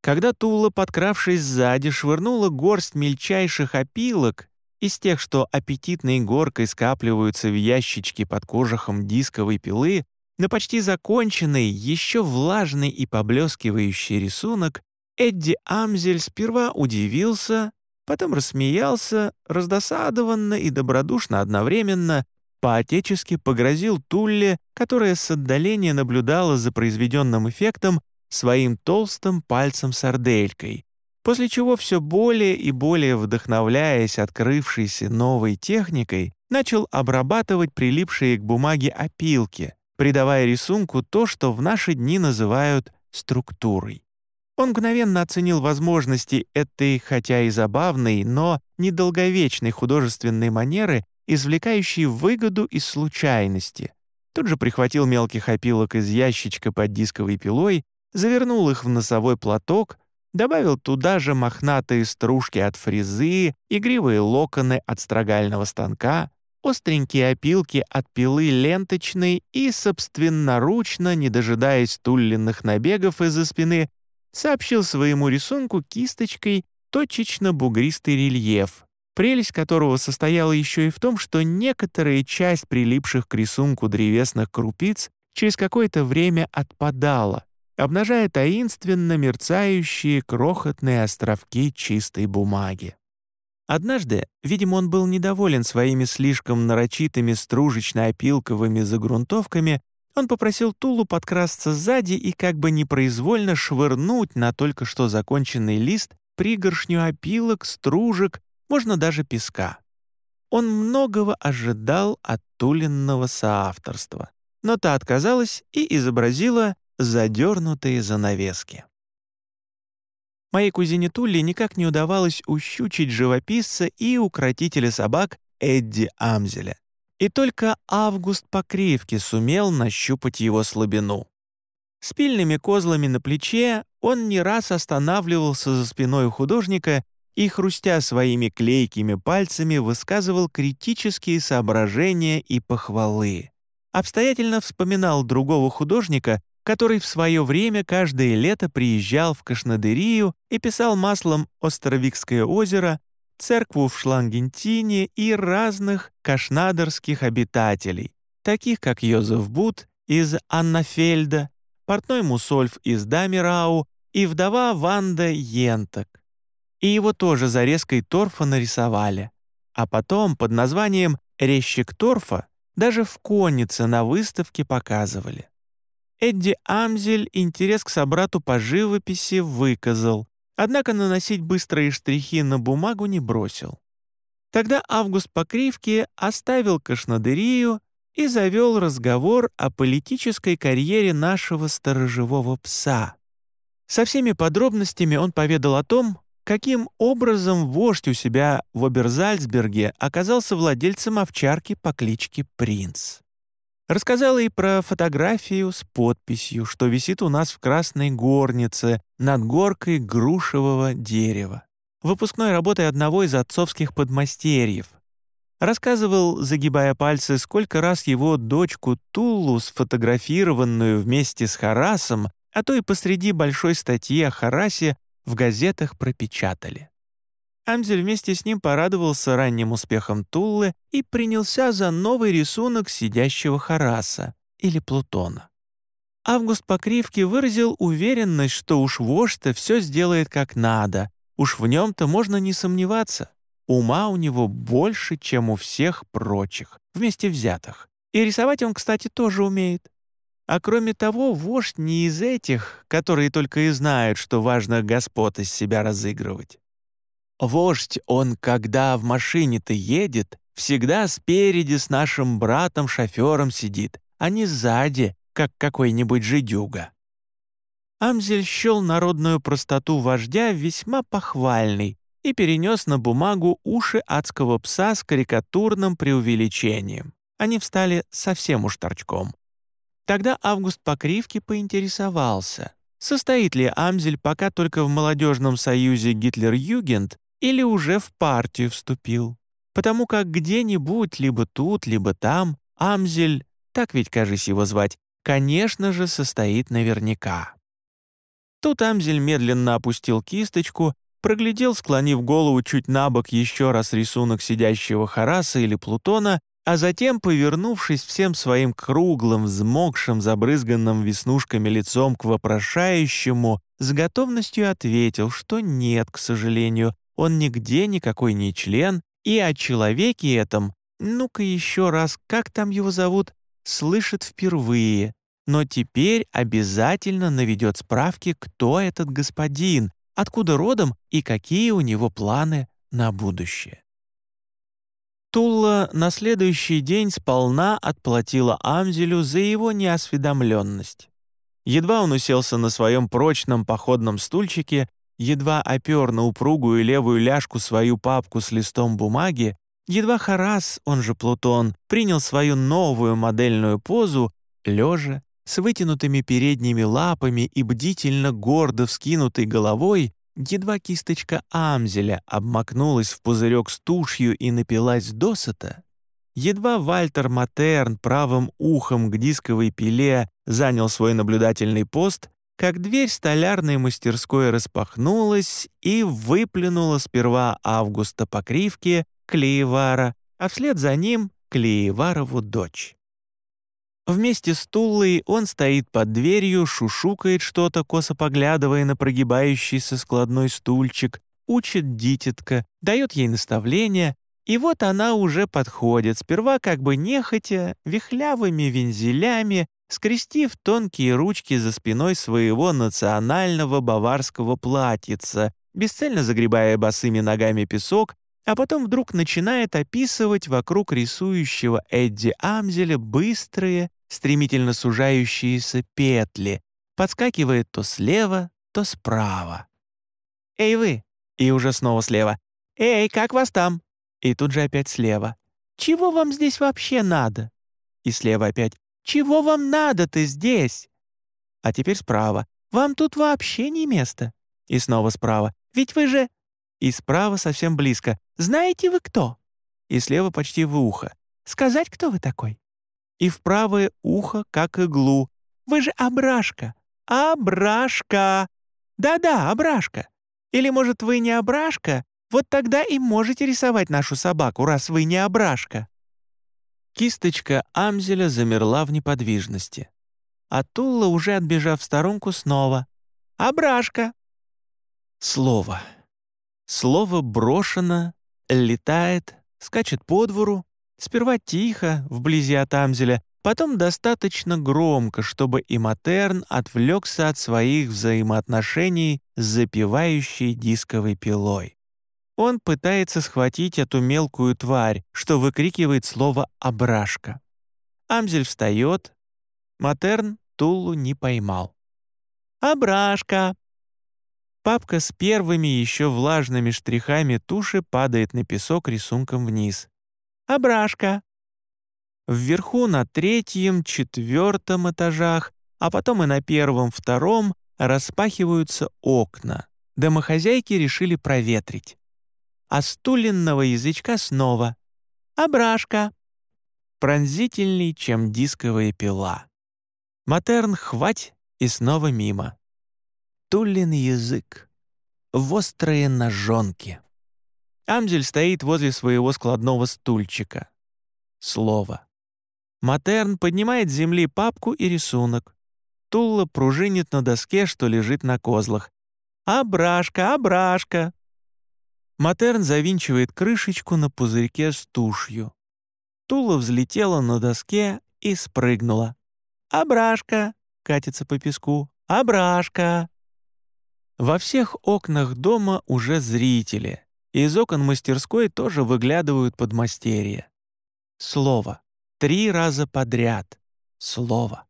Когда Тула, подкравшись сзади, швырнула горсть мельчайших опилок, из тех, что аппетитной горкой скапливаются в ящичке под кожухом дисковой пилы, на почти законченный, еще влажный и поблескивающий рисунок, Эдди Амзель сперва удивился, потом рассмеялся, раздосадованно и добродушно одновременно, по-отечески погрозил Тулле, которая с отдаления наблюдала за произведенным эффектом своим толстым пальцем-сарделькой, после чего все более и более вдохновляясь открывшейся новой техникой, начал обрабатывать прилипшие к бумаге опилки, придавая рисунку то, что в наши дни называют структурой. Он мгновенно оценил возможности этой, хотя и забавной, но недолговечной художественной манеры, извлекающей выгоду из случайности. Тут же прихватил мелких опилок из ящичка под дисковой пилой, завернул их в носовой платок, добавил туда же мохнатые стружки от фрезы, игривые локоны от строгального станка, остренькие опилки от пилы ленточной и, собственноручно, не дожидаясь тулленных набегов из-за спины, сообщил своему рисунку кисточкой точечно-бугристый рельеф, прелесть которого состояла еще и в том, что некоторая часть прилипших к рисунку древесных крупиц через какое-то время отпадала, обнажая таинственно мерцающие крохотные островки чистой бумаги. Однажды, видимо, он был недоволен своими слишком нарочитыми стружечно-опилковыми загрунтовками, он попросил Тулу подкрасться сзади и как бы непроизвольно швырнуть на только что законченный лист пригоршню опилок, стружек, можно даже песка. Он многого ожидал от Тулинного соавторства, но та отказалась и изобразила задернутые занавески. Моей кузине Тулли никак не удавалось ущучить живописца и укротителя собак Эдди Амзеля. и только Август по кривке сумел нащупать его слабину. С пильными козлами на плече он не раз останавливался за спиной у художника и, хрустя своими клейкими пальцами, высказывал критические соображения и похвалы. Обстоятельно вспоминал другого художника, который в свое время каждое лето приезжал в Кашнадырию и писал маслом Островикское озеро, церкву в Шлангентине и разных кашнадерских обитателей, таких как Йозеф Бут из Аннафельда, портной Мусольф из Дамирау и вдова Ванда Йенток. И его тоже за резкой торфа нарисовали. А потом под названием «Резчик торфа» даже в коннице на выставке показывали. Эдди Амзель интерес к собрату по живописи выказал, однако наносить быстрые штрихи на бумагу не бросил. Тогда Август Покривки оставил Кашнадырию и завел разговор о политической карьере нашего сторожевого пса. Со всеми подробностями он поведал о том, каким образом вождь у себя в Оберзальцберге оказался владельцем овчарки по кличке Принц. Рассказала и про фотографию с подписью, что висит у нас в красной горнице над горкой грушевого дерева. Выпускной работой одного из отцовских подмастерьев. Рассказывал, загибая пальцы, сколько раз его дочку Туллу, сфотографированную вместе с Харасом, а то и посреди большой статьи о Харасе в газетах пропечатали. Амзель вместе с ним порадовался ранним успехом Туллы и принялся за новый рисунок сидящего Хараса или Плутона. Август по кривке выразил уверенность, что уж вождь-то все сделает как надо, уж в нем-то можно не сомневаться. Ума у него больше, чем у всех прочих, вместе взятых. И рисовать он, кстати, тоже умеет. А кроме того, вождь не из этих, которые только и знают, что важно господ из себя разыгрывать. Вождь, он, когда в машине-то едет, всегда спереди с нашим братом-шофером сидит, а не сзади, как какой-нибудь жидюга. Амзель счел народную простоту вождя весьма похвальной и перенес на бумагу уши адского пса с карикатурным преувеличением. Они встали совсем уж торчком. Тогда Август по кривке поинтересовался, состоит ли Амзель пока только в молодежном союзе Гитлер-Югент или уже в партию вступил. Потому как где-нибудь, либо тут, либо там, Амзель, так ведь, кажись, его звать, конечно же, состоит наверняка. Тут Амзель медленно опустил кисточку, проглядел, склонив голову чуть на бок еще раз рисунок сидящего Хараса или Плутона, а затем, повернувшись всем своим круглым, взмокшим, забрызганным веснушками лицом к вопрошающему, с готовностью ответил, что нет, к сожалению, он нигде никакой не член, и о человеке этом, ну-ка еще раз, как там его зовут, слышит впервые, но теперь обязательно наведет справки, кто этот господин, откуда родом и какие у него планы на будущее. Тулла на следующий день сполна отплатила Амзелю за его неосведомленность. Едва он уселся на своем прочном походном стульчике, едва опер на упругую левую ляжку свою папку с листом бумаги, едва Харас, он же Плутон, принял свою новую модельную позу, лежа, с вытянутыми передними лапами и бдительно гордо вскинутой головой, едва кисточка Амзеля обмакнулась в пузырек с тушью и напилась досыта, едва Вальтер Матерн правым ухом к дисковой пиле занял свой наблюдательный пост, как дверь столярной мастерской распахнулась и выплюнула сперва Августа по кривке Клеевара, а вслед за ним Клееварову дочь. Вместе с Туллой он стоит под дверью, шушукает что-то, косо поглядывая на прогибающийся складной стульчик, учит дитятка, дает ей наставления, и вот она уже подходит, сперва как бы нехотя, вихлявыми вензелями, скрестив тонкие ручки за спиной своего национального баварского платьица, бесцельно загребая босыми ногами песок, а потом вдруг начинает описывать вокруг рисующего Эдди Амзеля быстрые, стремительно сужающиеся петли, подскакивает то слева, то справа. «Эй вы!» И уже снова слева. «Эй, как вас там?» И тут же опять слева. «Чего вам здесь вообще надо?» И слева опять «Чего вам надо-то здесь?» А теперь справа «Вам тут вообще не место». И снова справа «Ведь вы же...» И справа совсем близко «Знаете вы кто?» И слева почти в ухо «Сказать, кто вы такой?» И в правое ухо, как иглу «Вы же Абрашка!» «Абрашка!» «Да-да, Абрашка!» Или, может, вы не Абрашка, вот тогда и можете рисовать нашу собаку, раз вы не обрашка». Кисточка Амзеля замерла в неподвижности. А Тулла, уже отбежав в сторонку, снова. «Обрашка!» Слово. Слово брошено, летает, скачет по двору, сперва тихо, вблизи от Амзеля, потом достаточно громко, чтобы и Матерн отвлекся от своих взаимоотношений с запивающей дисковой пилой. Он пытается схватить эту мелкую тварь, что выкрикивает слово «обрашка». Амзель встает. Матерн Туллу не поймал. «Обрашка!» Папка с первыми еще влажными штрихами туши падает на песок рисунком вниз. «Обрашка!» Вверху на третьем, четвертом этажах, а потом и на первом, втором распахиваются окна. Домохозяйки решили проветрить а стуленного язычка снова. «Абрашка!» Пронзительней, чем дисковая пила. Матерн хвать и снова мимо. Тулин язык. В острые ножонки. Амзель стоит возле своего складного стульчика. Слово. Матерн поднимает с земли папку и рисунок. Тулла пружинит на доске, что лежит на козлах. «Абрашка, абрашка!» Матерн завинчивает крышечку на пузырьке с тушью. Тула взлетела на доске и спрыгнула. «Абрашка!» — катится по песку. «Абрашка!» Во всех окнах дома уже зрители. Из окон мастерской тоже выглядывают подмастерья. Слово. Три раза подряд. Слово.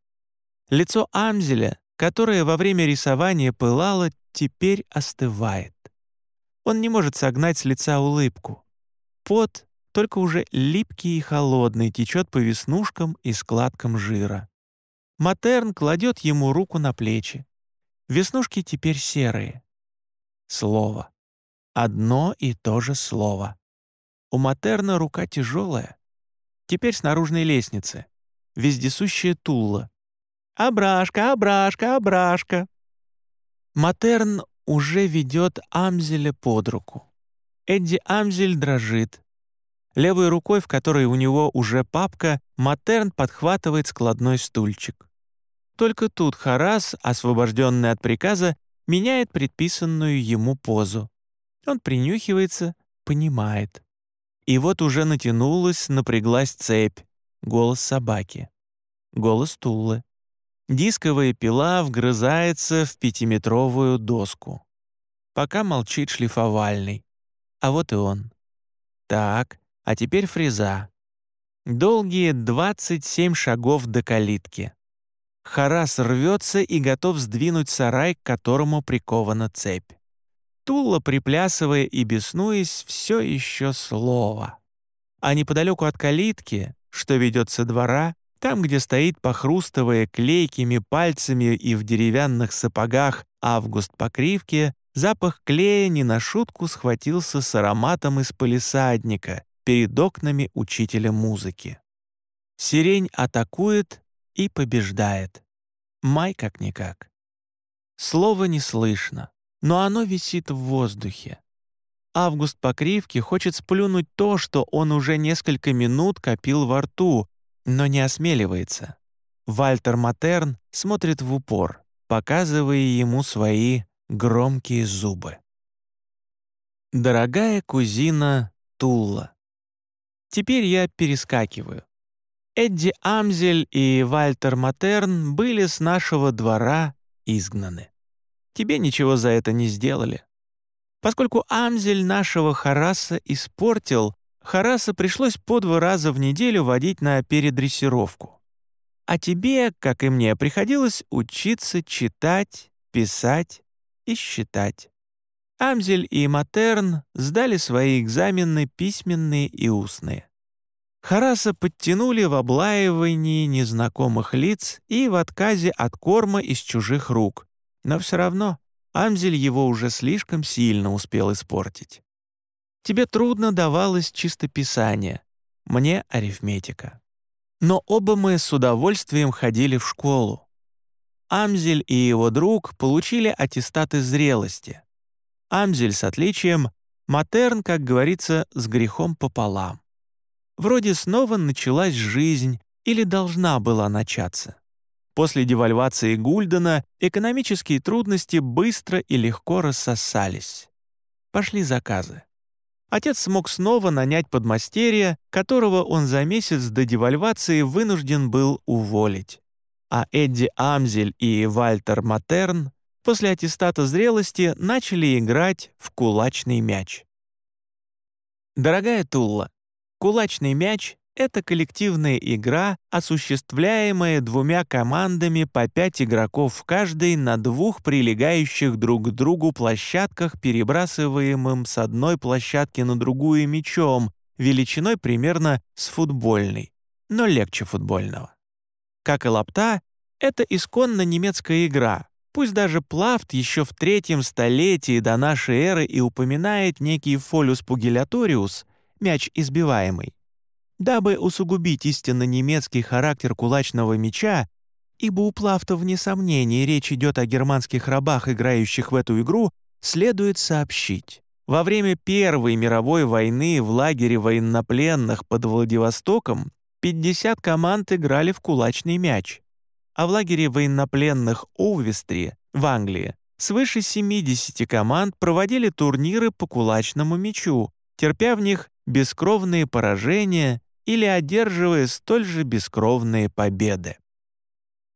Лицо Амзеля, которое во время рисования пылало, теперь остывает. Он не может согнать с лица улыбку. Пот, только уже липкий и холодный, течет по веснушкам и складкам жира. Матерн кладет ему руку на плечи. Веснушки теперь серые. Слово. Одно и то же слово. У Матерна рука тяжелая. Теперь с наружной лестницы. Вездесущая Тула. «Абрашка, абрашка, абрашка!» Матерн уже ведет Амзеля под руку. Эдди Амзель дрожит. Левой рукой, в которой у него уже папка, Матерн подхватывает складной стульчик. Только тут Харас, освобожденный от приказа, меняет предписанную ему позу. Он принюхивается, понимает. И вот уже натянулась, напряглась цепь. Голос собаки. Голос Туллы. Дисковая пила вгрызается в пятиметровую доску. Пока молчит шлифовальный. А вот и он. Так, а теперь фреза. Долгие 27 шагов до калитки. Харас рвется и готов сдвинуть сарай, к которому прикована цепь. Тула, приплясывая и беснуясь, все еще слово. А неподалеку от калитки, что ведет со двора, там, где стоит, похрустывая клейкими пальцами и в деревянных сапогах Август Покривки, запах клея не на шутку схватился с ароматом из полисадника перед окнами учителя музыки. Сирень атакует и побеждает. Май как-никак. Слово не слышно, но оно висит в воздухе. Август Покривки хочет сплюнуть то, что он уже несколько минут копил во рту, но не осмеливается. Вальтер Матерн смотрит в упор, показывая ему свои громкие зубы. Дорогая кузина Тула. Теперь я перескакиваю. Эдди Амзель и Вальтер Матерн были с нашего двора изгнаны. Тебе ничего за это не сделали. Поскольку Амзель нашего Хараса испортил, Хараса пришлось по два раза в неделю водить на передрессировку. А тебе, как и мне, приходилось учиться читать, писать и считать. Амзель и Матерн сдали свои экзамены письменные и устные. Хараса подтянули в облаивании незнакомых лиц и в отказе от корма из чужих рук. Но все равно Амзель его уже слишком сильно успел испортить. Тебе трудно давалось чистописание, мне — арифметика. Но оба мы с удовольствием ходили в школу. Амзель и его друг получили аттестаты зрелости. Амзель с отличием, Матерн, как говорится, с грехом пополам. Вроде снова началась жизнь или должна была начаться. После девальвации Гульдена экономические трудности быстро и легко рассосались. Пошли заказы. Отец смог снова нанять подмастерья, которого он за месяц до девальвации вынужден был уволить. А Эдди Амзель и Вальтер Матерн после аттестата зрелости начали играть в кулачный мяч. Дорогая Тулла, кулачный мяч — это коллективная игра, осуществляемая двумя командами по пять игроков в каждой на двух прилегающих друг к другу площадках, перебрасываемым с одной площадки на другую мячом, величиной примерно с футбольной, но легче футбольного. Как и лапта, это исконно немецкая игра, пусть даже Плафт еще в третьем столетии до нашей эры и упоминает некий фолюс пугиляториус, мяч избиваемый. Дабы усугубить истинно немецкий характер кулачного мяча, ибо у Плафта вне сомнений речь идет о германских рабах, играющих в эту игру, следует сообщить. Во время Первой мировой войны в лагере военнопленных под Владивостоком 50 команд играли в кулачный мяч, а в лагере военнопленных Оувестри в Англии свыше 70 команд проводили турниры по кулачному мячу, терпя в них бескровные поражения или одерживая столь же бескровные победы.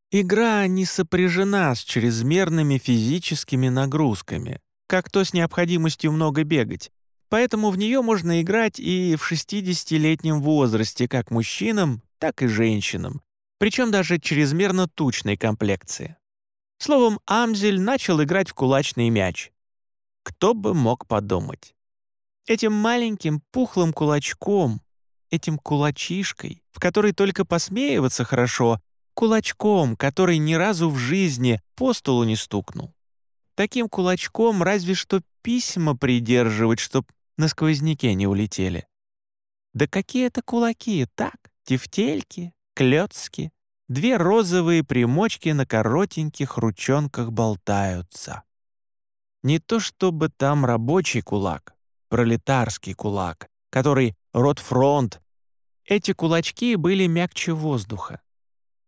Игра не сопряжена с чрезмерными физическими нагрузками, как то с необходимостью много бегать, Поэтому в нее можно играть и в 60-летнем возрасте как мужчинам, так и женщинам, причем даже чрезмерно тучной комплекции. Словом, Амзель начал играть в кулачный мяч. Кто бы мог подумать. Этим маленьким пухлым кулачком, этим кулачишкой, в который только посмеиваться хорошо, кулачком, который ни разу в жизни по столу не стукнул. Таким кулачком разве что письма придерживать, чтоб на сквозняке не улетели. Да какие это кулаки, так, тефтельки, клёцки, две розовые примочки на коротеньких ручонках болтаются. Не то чтобы там рабочий кулак, пролетарский кулак, который рот-фронт. Эти кулачки были мягче воздуха.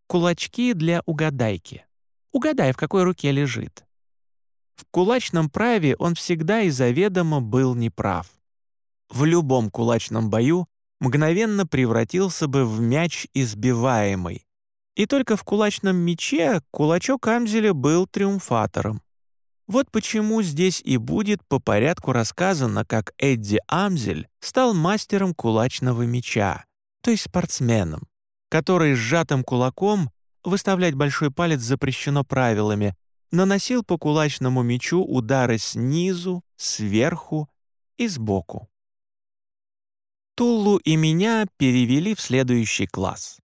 Кулачки для угадайки. Угадай, в какой руке лежит. В кулачном праве он всегда и заведомо был неправ в любом кулачном бою мгновенно превратился бы в мяч избиваемый. И только в кулачном мяче кулачок Амзеля был триумфатором. Вот почему здесь и будет по порядку рассказано, как Эдди Амзель стал мастером кулачного мяча, то есть спортсменом, который сжатым кулаком, выставлять большой палец запрещено правилами, наносил по кулачному мячу удары снизу, сверху и сбоку. Туллу и меня перевели в следующий класс.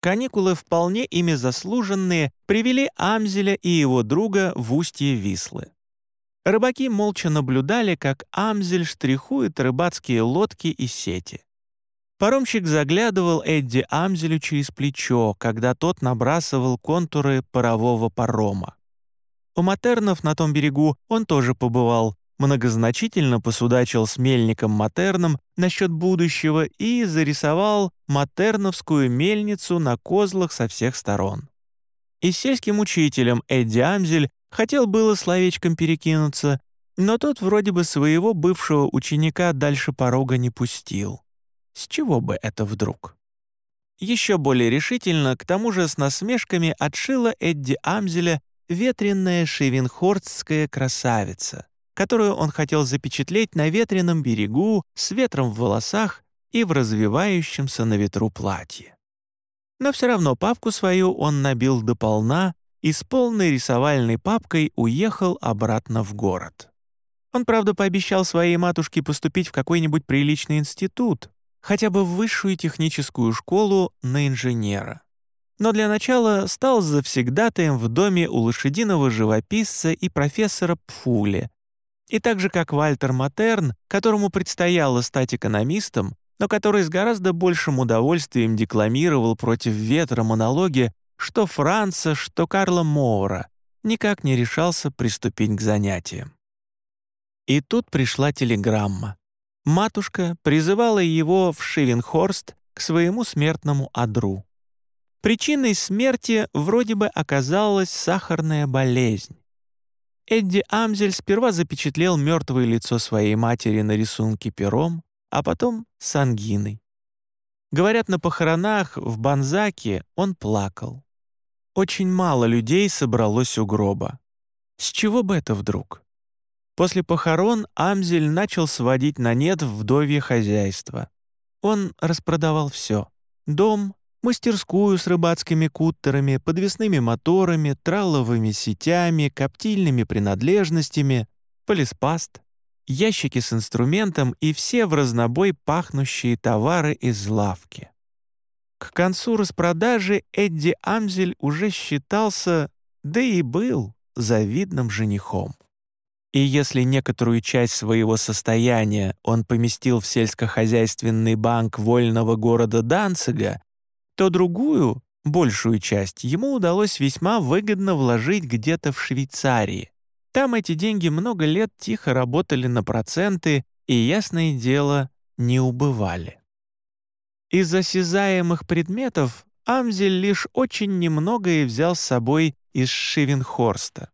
Каникулы, вполне ими заслуженные, привели Амзеля и его друга в устье Вислы. Рыбаки молча наблюдали, как Амзель штрихует рыбацкие лодки и сети. Паромщик заглядывал Эдди Амзелю через плечо, когда тот набрасывал контуры парового парома. У Матернов на том берегу он тоже побывал, многозначительно посудачил с мельником Матерном насчет будущего и зарисовал матерновскую мельницу на козлах со всех сторон. И с сельским учителем Эдди Амзель хотел было словечком перекинуться, но тот вроде бы своего бывшего ученика дальше порога не пустил. С чего бы это вдруг? Еще более решительно, к тому же с насмешками отшила Эдди Амзеля ветреная шевенхордская красавица — которую он хотел запечатлеть на ветреном берегу с ветром в волосах и в развивающемся на ветру платье. Но все равно папку свою он набил до полна и с полной рисовальной папкой уехал обратно в город. Он, правда, пообещал своей матушке поступить в какой-нибудь приличный институт, хотя бы в высшую техническую школу на инженера. Но для начала стал завсегдатаем в доме у лошадиного живописца и профессора Пфуле. И так же, как Вальтер Матерн, которому предстояло стать экономистом, но который с гораздо большим удовольствием декламировал против ветра монологи что Франца, что Карла Моура, никак не решался приступить к занятиям. И тут пришла телеграмма. Матушка призывала его в Шивенхорст к своему смертному одру. Причиной смерти вроде бы оказалась сахарная болезнь. Эдди Амзель сперва запечатлел мертвое лицо своей матери на рисунке пером, а потом с ангиной. Говорят, на похоронах в Банзаке он плакал. Очень мало людей собралось у гроба. С чего бы это вдруг? После похорон Амзель начал сводить на нет вдовье хозяйство. Он распродавал все — дом, мастерскую с рыбацкими куттерами, подвесными моторами, тралловыми сетями, коптильными принадлежностями, полиспаст, ящики с инструментом и все в разнобой пахнущие товары из лавки. К концу распродажи Эдди Амзель уже считался, да и был, завидным женихом. И если некоторую часть своего состояния он поместил в сельскохозяйственный банк вольного города Данцига, то другую, большую часть, ему удалось весьма выгодно вложить где-то в Швейцарии. Там эти деньги много лет тихо работали на проценты и, ясное дело, не убывали. Из осязаемых предметов Амзель лишь очень немногое взял с собой из Шивенхорста.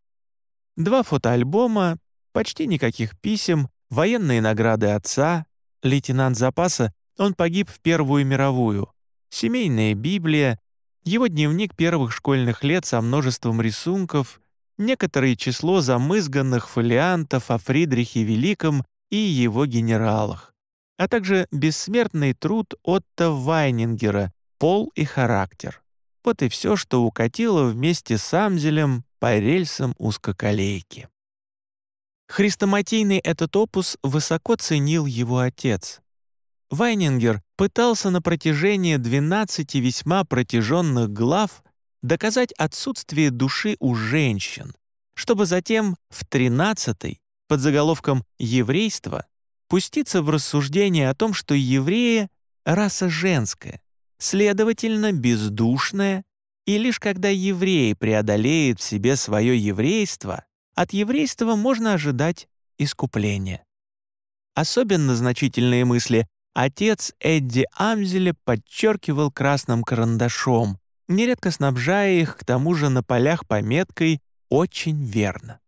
Два фотоальбома, Почти никаких писем, военные награды отца, лейтенант запаса, он погиб в Первую мировую, семейная Библия, его дневник первых школьных лет со множеством рисунков, некоторое число замызганных фолиантов о Фридрихе Великом и его генералах, а также бессмертный труд Отто Вайнингера «Пол и характер». Вот и все, что укатило вместе с Амзелем по рельсам узкоколейки. Хрестоматийный этот опус высоко ценил его отец. Вайнингер пытался на протяжении 12 весьма протяженных глав доказать отсутствие души у женщин, чтобы затем в 13 под заголовком «Еврейство» пуститься в рассуждение о том, что евреи — раса женская, следовательно, бездушная, и лишь когда еврей преодолеет в себе свое еврейство, от еврейства можно ожидать искупления. Особенно значительные мысли отец Эдди Амзеля подчеркивал красным карандашом, нередко снабжая их к тому же на полях пометкой «очень верно».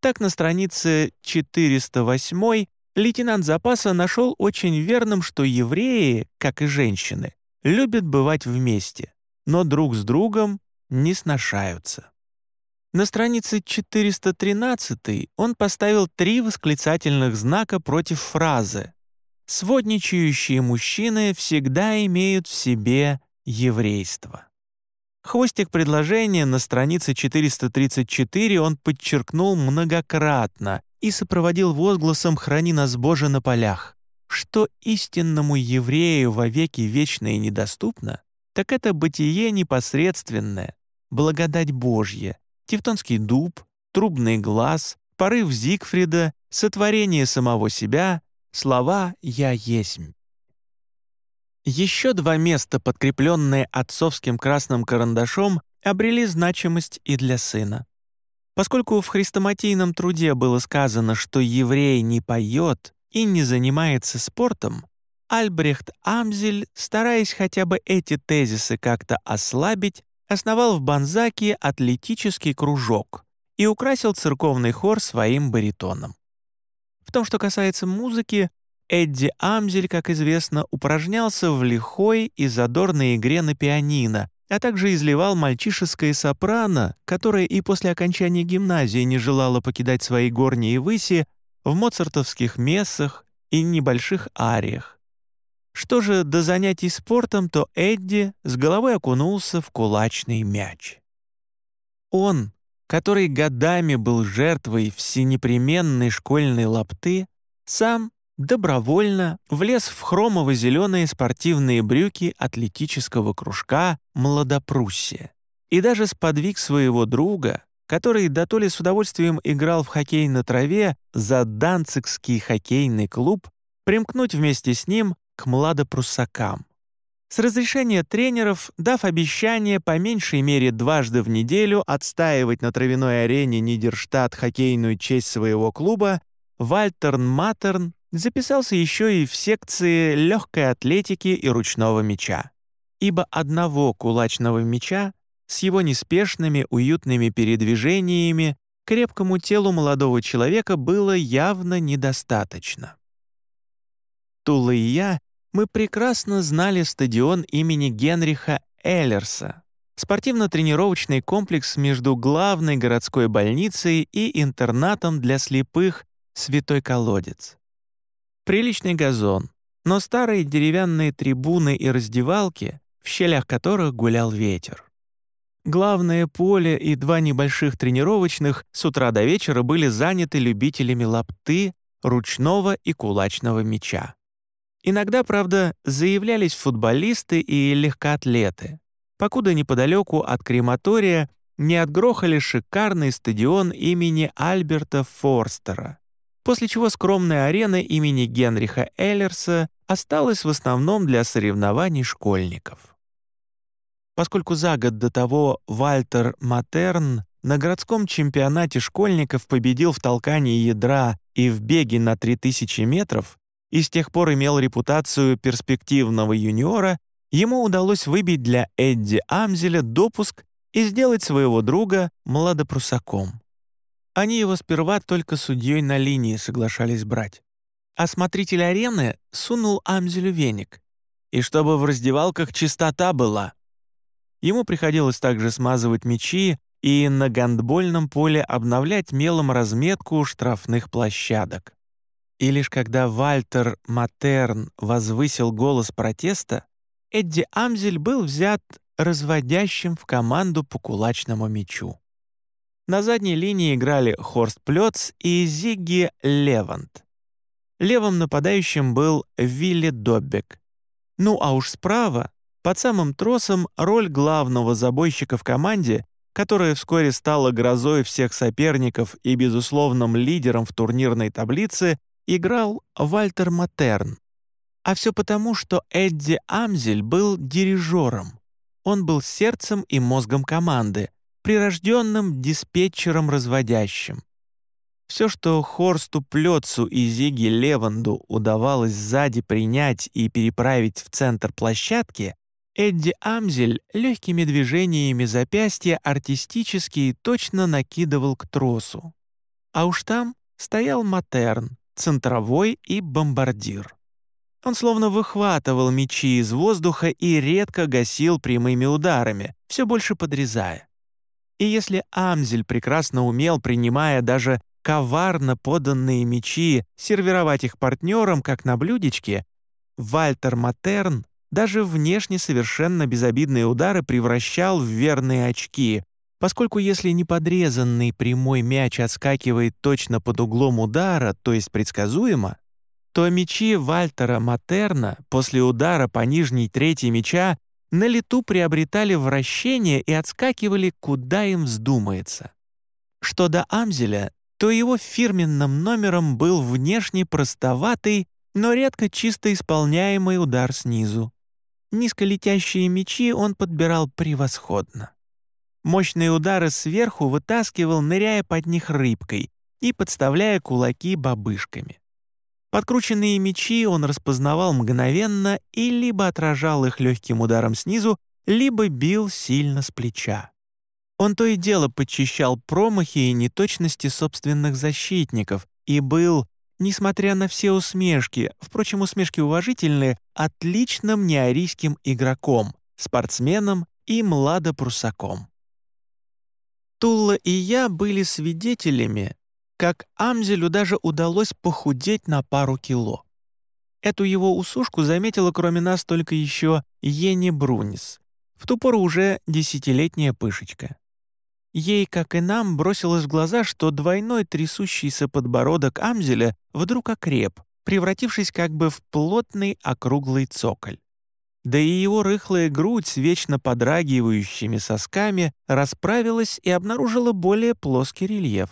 Так на странице 408 лейтенант запаса нашел очень верным, что евреи, как и женщины, любят бывать вместе, но друг с другом не сношаются. На странице 413 он поставил три восклицательных знака против фразы «Сводничающие мужчины всегда имеют в себе еврейство». Хвостик предложения на странице 434 он подчеркнул многократно и сопроводил возгласом «Храни нас, Боже, на полях». Что истинному еврею вовеки вечно и недоступно, так это бытие непосредственное, благодать Божья, Тевтонский дуб, трубный глаз, порыв Зигфрида, сотворение самого себя, слова «Я есмь». Еще два места, подкрепленные отцовским красным карандашом, обрели значимость и для сына. Поскольку в хрестоматийном труде было сказано, что еврей не поет и не занимается спортом, Альбрехт Амзель, стараясь хотя бы эти тезисы как-то ослабить, основал в Банзаке атлетический кружок и украсил церковный хор своим баритоном. В том, что касается музыки, Эдди Амзель, как известно, упражнялся в лихой и задорной игре на пианино, а также изливал мальчишеское сопрано, которое и после окончания гимназии не желало покидать свои горние выси в моцартовских мессах и небольших ариях. Что же до занятий спортом, то Эдди с головой окунулся в кулачный мяч. Он, который годами был жертвой всенепременной школьной лапты, сам добровольно влез в хромово-зеленые спортивные брюки атлетического кружка «Младопруссия» и даже сподвиг своего друга, который дотоле с удовольствием играл в хоккей на траве за Данцигский хоккейный клуб, примкнуть вместе с ним к младопруссакам. С разрешения тренеров, дав обещание по меньшей мере дважды в неделю отстаивать на травяной арене Нидерштадт хоккейную честь своего клуба, Вальтерн Матерн записался еще и в секции легкой атлетики и ручного мяча. Ибо одного кулачного мяча с его неспешными уютными передвижениями крепкому телу молодого человека было явно недостаточно. Тула и я мы прекрасно знали стадион имени Генриха Эллерса, спортивно-тренировочный комплекс между главной городской больницей и интернатом для слепых «Святой колодец». Приличный газон, но старые деревянные трибуны и раздевалки, в щелях которых гулял ветер. Главное поле и два небольших тренировочных с утра до вечера были заняты любителями лапты, ручного и кулачного мяча. Иногда, правда, заявлялись футболисты и легкоатлеты, покуда неподалеку от крематория не отгрохали шикарный стадион имени Альберта Форстера, после чего скромная арена имени Генриха Эллерса осталась в основном для соревнований школьников. Поскольку за год до того Вальтер Матерн на городском чемпионате школьников победил в толкании ядра и в беге на 3000 метров, и с тех пор имел репутацию перспективного юниора, ему удалось выбить для Эдди Амзеля допуск и сделать своего друга младопрусаком. Они его сперва только судьей на линии соглашались брать. Осмотритель арены сунул Амзелю веник. И чтобы в раздевалках чистота была. Ему приходилось также смазывать мячи и на гандбольном поле обновлять мелом разметку штрафных площадок. И лишь когда Вальтер Матерн возвысил голос протеста, Эдди Амзель был взят разводящим в команду по кулачному мячу. На задней линии играли Хорст Плёц и Зигги Левант. Левым нападающим был Вилли Доббек. Ну а уж справа, под самым тросом, роль главного забойщика в команде, которая вскоре стала грозой всех соперников и безусловным лидером в турнирной таблице, играл Вальтер Матерн. А все потому, что Эдди Амзель был дирижером. Он был сердцем и мозгом команды, прирожденным диспетчером-разводящим. Все, что Хорсту Плёцу и Зиги Леванду удавалось сзади принять и переправить в центр площадки, Эдди Амзель легкими движениями запястья артистически и точно накидывал к тросу. А уж там стоял Матерн, центровой и бомбардир. Он словно выхватывал мечи из воздуха и редко гасил прямыми ударами, все больше подрезая. И если Амзель прекрасно умел, принимая даже коварно поданные мечи, сервировать их партнерам, как на блюдечке, Вальтер Матерн даже внешне совершенно безобидные удары превращал в верные очки, поскольку если неподрезанный прямой мяч отскакивает точно под углом удара, то есть предсказуемо, то мячи Вальтера Матерна после удара по нижней трети мяча на лету приобретали вращение и отскакивали, куда им вздумается. Что до Амзеля, то его фирменным номером был внешне простоватый, но редко чисто исполняемый удар снизу. Низколетящие мячи он подбирал превосходно. Мощные удары сверху вытаскивал, ныряя под них рыбкой и подставляя кулаки бабышками. Подкрученные мечи он распознавал мгновенно и либо отражал их легким ударом снизу, либо бил сильно с плеча. Он то и дело подчищал промахи и неточности собственных защитников и был, несмотря на все усмешки, впрочем, усмешки уважительные, отличным неарийским игроком, спортсменом и младопрусаком. Тула и я были свидетелями, как Амзелю даже удалось похудеть на пару кило. Эту его усушку заметила кроме нас только еще Ени Брунис, в ту пору уже десятилетняя пышечка. Ей, как и нам, бросилось в глаза, что двойной трясущийся подбородок Амзеля вдруг окреп, превратившись как бы в плотный округлый цоколь. Да и его рыхлая грудь с вечно подрагивающими сосками расправилась и обнаружила более плоский рельеф.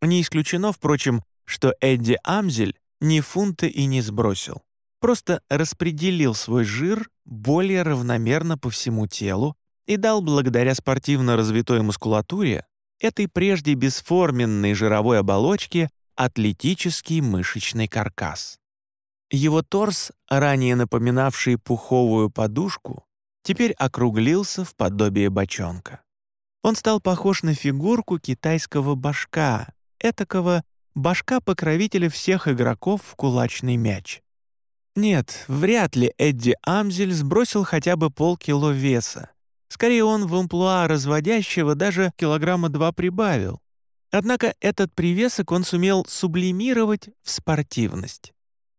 Не исключено, впрочем, что Эдди Амзель ни фунта и не сбросил. Просто распределил свой жир более равномерно по всему телу и дал благодаря спортивно развитой мускулатуре этой прежде бесформенной жировой оболочке атлетический мышечный каркас. Его торс, ранее напоминавший пуховую подушку, теперь округлился в подобие бочонка. Он стал похож на фигурку китайского башка, этакого башка-покровителя всех игроков в кулачный мяч. Нет, вряд ли Эдди Амзель сбросил хотя бы полкило веса. Скорее, он в амплуа разводящего даже килограмма два прибавил. Однако этот привесок он сумел сублимировать в спортивность.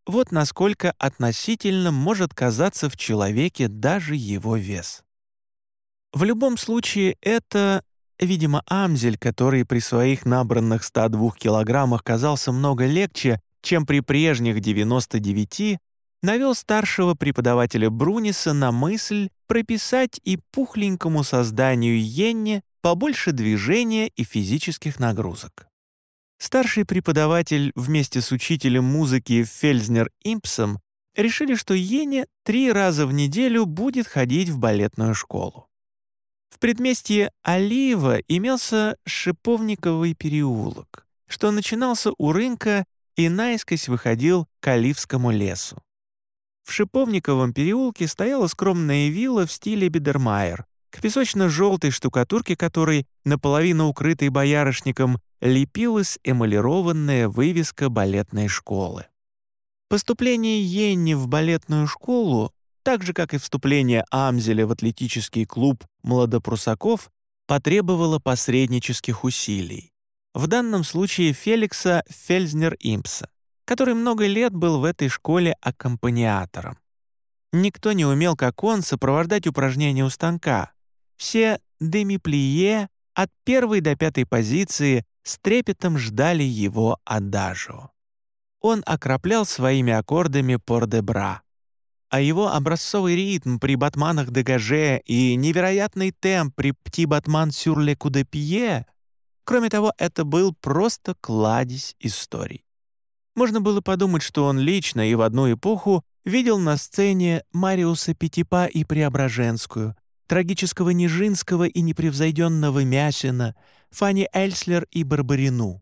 Вот насколько относительно может казаться в человеке даже его вес. В любом случае, это, видимо, Амзель, который при своих набранных 102 килограммах казался много легче, чем при прежних 99, навел старшего преподавателя Бруниса на мысль прописать и пухленькому созданию Йенне побольше движения и физических нагрузок. Старший преподаватель вместе с учителем музыки Фельзнер Импсом решили, что Йене три раза в неделю будет ходить в балетную школу. В предместье Алиева имелся Шиповниковый переулок, что начинался у рынка и наискось выходил к Оливскому лесу. В Шиповниковом переулке стояла скромная вилла в стиле Бидермайер, к песочно-желтой штукатурке которой, наполовину укрытой боярышником, лепилась эмалированная вывеска балетной школы. Поступление Йенни в балетную школу, так же, как и вступление Амзеля в атлетический клуб молодопрусаков, потребовало посреднических усилий. В данном случае Феликса Фельзнер-Импса, который много лет был в этой школе аккомпаниатором. Никто не умел, как он, сопровождать упражнения у станка. Все демиплие от первой до пятой позиции с трепетом ждали его адажио. Он окроплял своими аккордами пор-де-бра. А его образцовый ритм при батманах де гаже и невероятный темп при пти-батман сюр ле кудепье Кроме того, это был просто кладезь историй. Можно было подумать, что он лично и в одну эпоху видел на сцене Мариуса Пятипа и Преображенскую, трагического Нижинского и непревзойденного Мясина, Фанни Эльслер и Барбарину.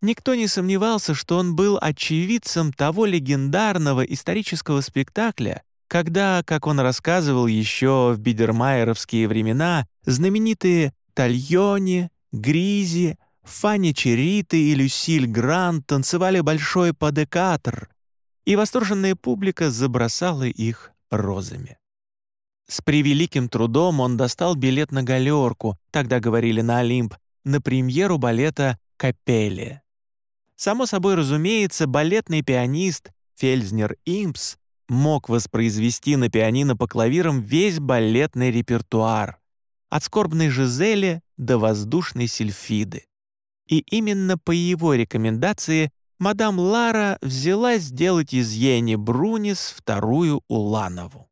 Никто не сомневался, что он был очевидцем того легендарного исторического спектакля, когда, как он рассказывал еще в бидермайеровские времена, знаменитые Тальони, Гризи, Фанни Чериты и Люсиль Грант танцевали большой падекатр, и восторженная публика забросала их розами. С превеликим трудом он достал билет на галерку, тогда говорили на Олимп, на премьеру балета «Капелли». Само собой разумеется, балетный пианист Фельзнер Импс мог воспроизвести на пианино по клавирам весь балетный репертуар, от скорбной Жизели до воздушной Сильфиды. И именно по его рекомендации мадам Лара взялась сделать из Ени Брунис вторую Уланову.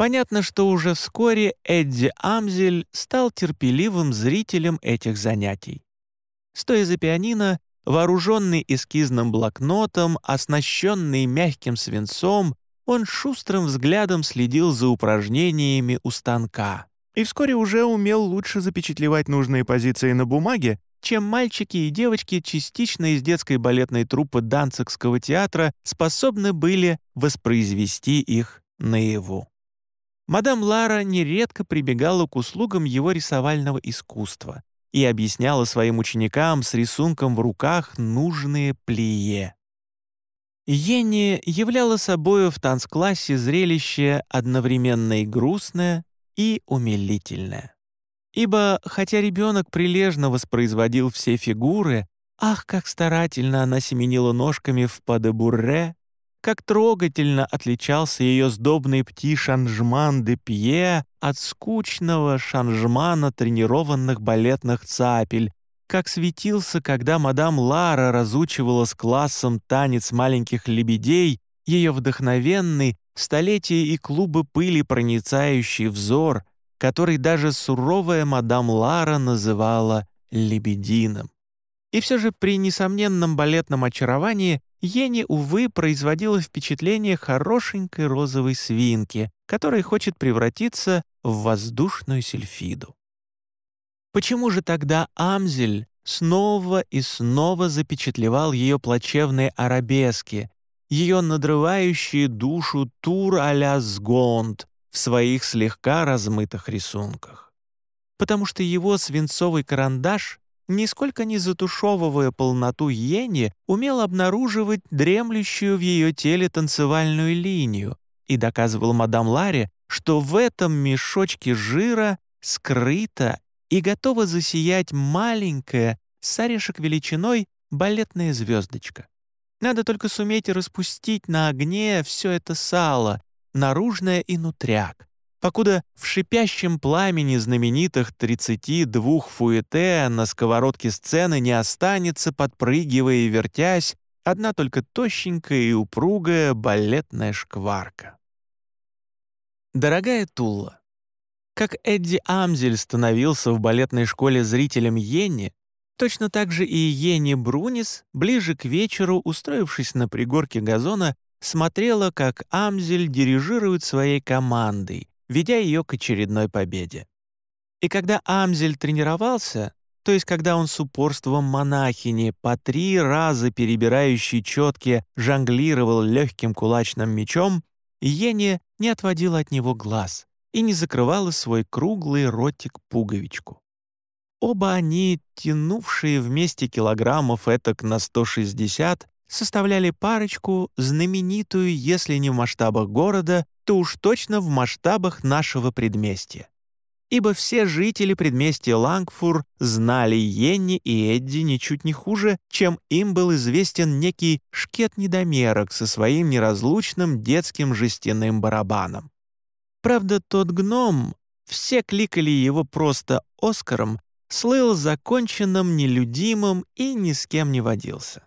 Понятно, что уже вскоре Эдди Амзель стал терпеливым зрителем этих занятий. Стоя за пианино, вооруженный эскизным блокнотом, оснащенный мягким свинцом, он шустрым взглядом следил за упражнениями у станка и вскоре уже умел лучше запечатлевать нужные позиции на бумаге, чем мальчики и девочки частично из детской балетной труппы Данцикского театра способны были воспроизвести их наяву мадам Лара нередко прибегала к услугам его рисовального искусства и объясняла своим ученикам с рисунком в руках нужные плие. Йенни являла собою в танцклассе зрелище одновременно и грустное, и умилительное. Ибо, хотя ребенок прилежно воспроизводил все фигуры, ах, как старательно она семенила ножками в падебурре, как трогательно отличался ее сдобный пти-шанжман де пье от скучного шанжмана тренированных балетных цапель, как светился, когда мадам Лара разучивала с классом танец маленьких лебедей, ее вдохновенный, столетия и клубы пыли проницающий взор, который даже суровая мадам Лара называла «лебедином». И все же при несомненном балетном очаровании Ени, увы, производила впечатление хорошенькой розовой свинки, которая хочет превратиться в воздушную сельфиду. Почему же тогда Амзель снова и снова запечатлевал ее плачевные арабески, ее надрывающие душу тур а-ля Сгонд в своих слегка размытых рисунках? Потому что его свинцовый карандаш нисколько не затушевывая полноту Йенни, умел обнаруживать дремлющую в ее теле танцевальную линию и доказывал мадам Ларе, что в этом мешочке жира скрыта и готова засиять маленькая, с орешек величиной, балетная звездочка. Надо только суметь распустить на огне все это сало, наружное и нутряк, покуда в шипящем пламени знаменитых 32 фуэте на сковородке сцены не останется, подпрыгивая и вертясь, одна только тощенькая и упругая балетная шкварка. Дорогая Тула, как Эдди Амзель становился в балетной школе зрителем Йенни, точно так же и Йенни Брунис, ближе к вечеру, устроившись на пригорке газона, смотрела, как Амзель дирижирует своей командой, ведя ее к очередной победе. И когда Амзель тренировался, то есть когда он с упорством монахини по три раза перебирающий четки жонглировал легким кулачным мечом, Йене не отводила от него глаз и не закрывала свой круглый ротик пуговичку. Оба они, тянувшие вместе килограммов этак на 160, составляли парочку, знаменитую, если не в масштабах города, то уж точно в масштабах нашего предместья. Ибо все жители предместья Лангфур знали Йенни и Эдди ничуть не хуже, чем им был известен некий шкет-недомерок со своим неразлучным детским жестяным барабаном. Правда, тот гном, все кликали его просто Оскаром, слыл законченным, нелюдимым и ни с кем не водился.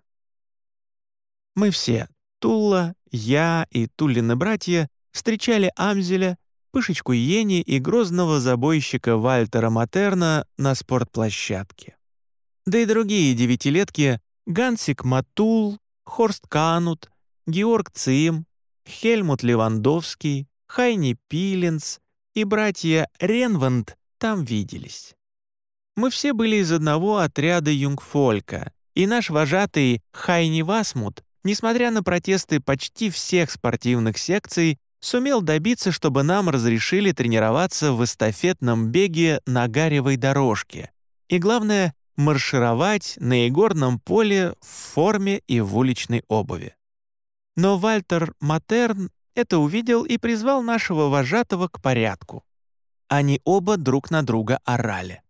Мы все, Тула, я и Туллины братья, встречали Амзеля, Пышечку Йени и грозного забойщика Вальтера Матерна на спортплощадке. Да и другие девятилетки Гансик Матул, Хорст Канут, Георг Цим, Хельмут Левандовский, Хайни Пиленс и братья Ренванд там виделись. Мы все были из одного отряда юнгфолька, и наш вожатый Хайни Васмут несмотря на протесты почти всех спортивных секций, сумел добиться, чтобы нам разрешили тренироваться в эстафетном беге на гаревой дорожке. И главное — маршировать на игорном поле в форме и в уличной обуви. Но Вальтер Матерн это увидел и призвал нашего вожатого к порядку. Они оба друг на друга орали.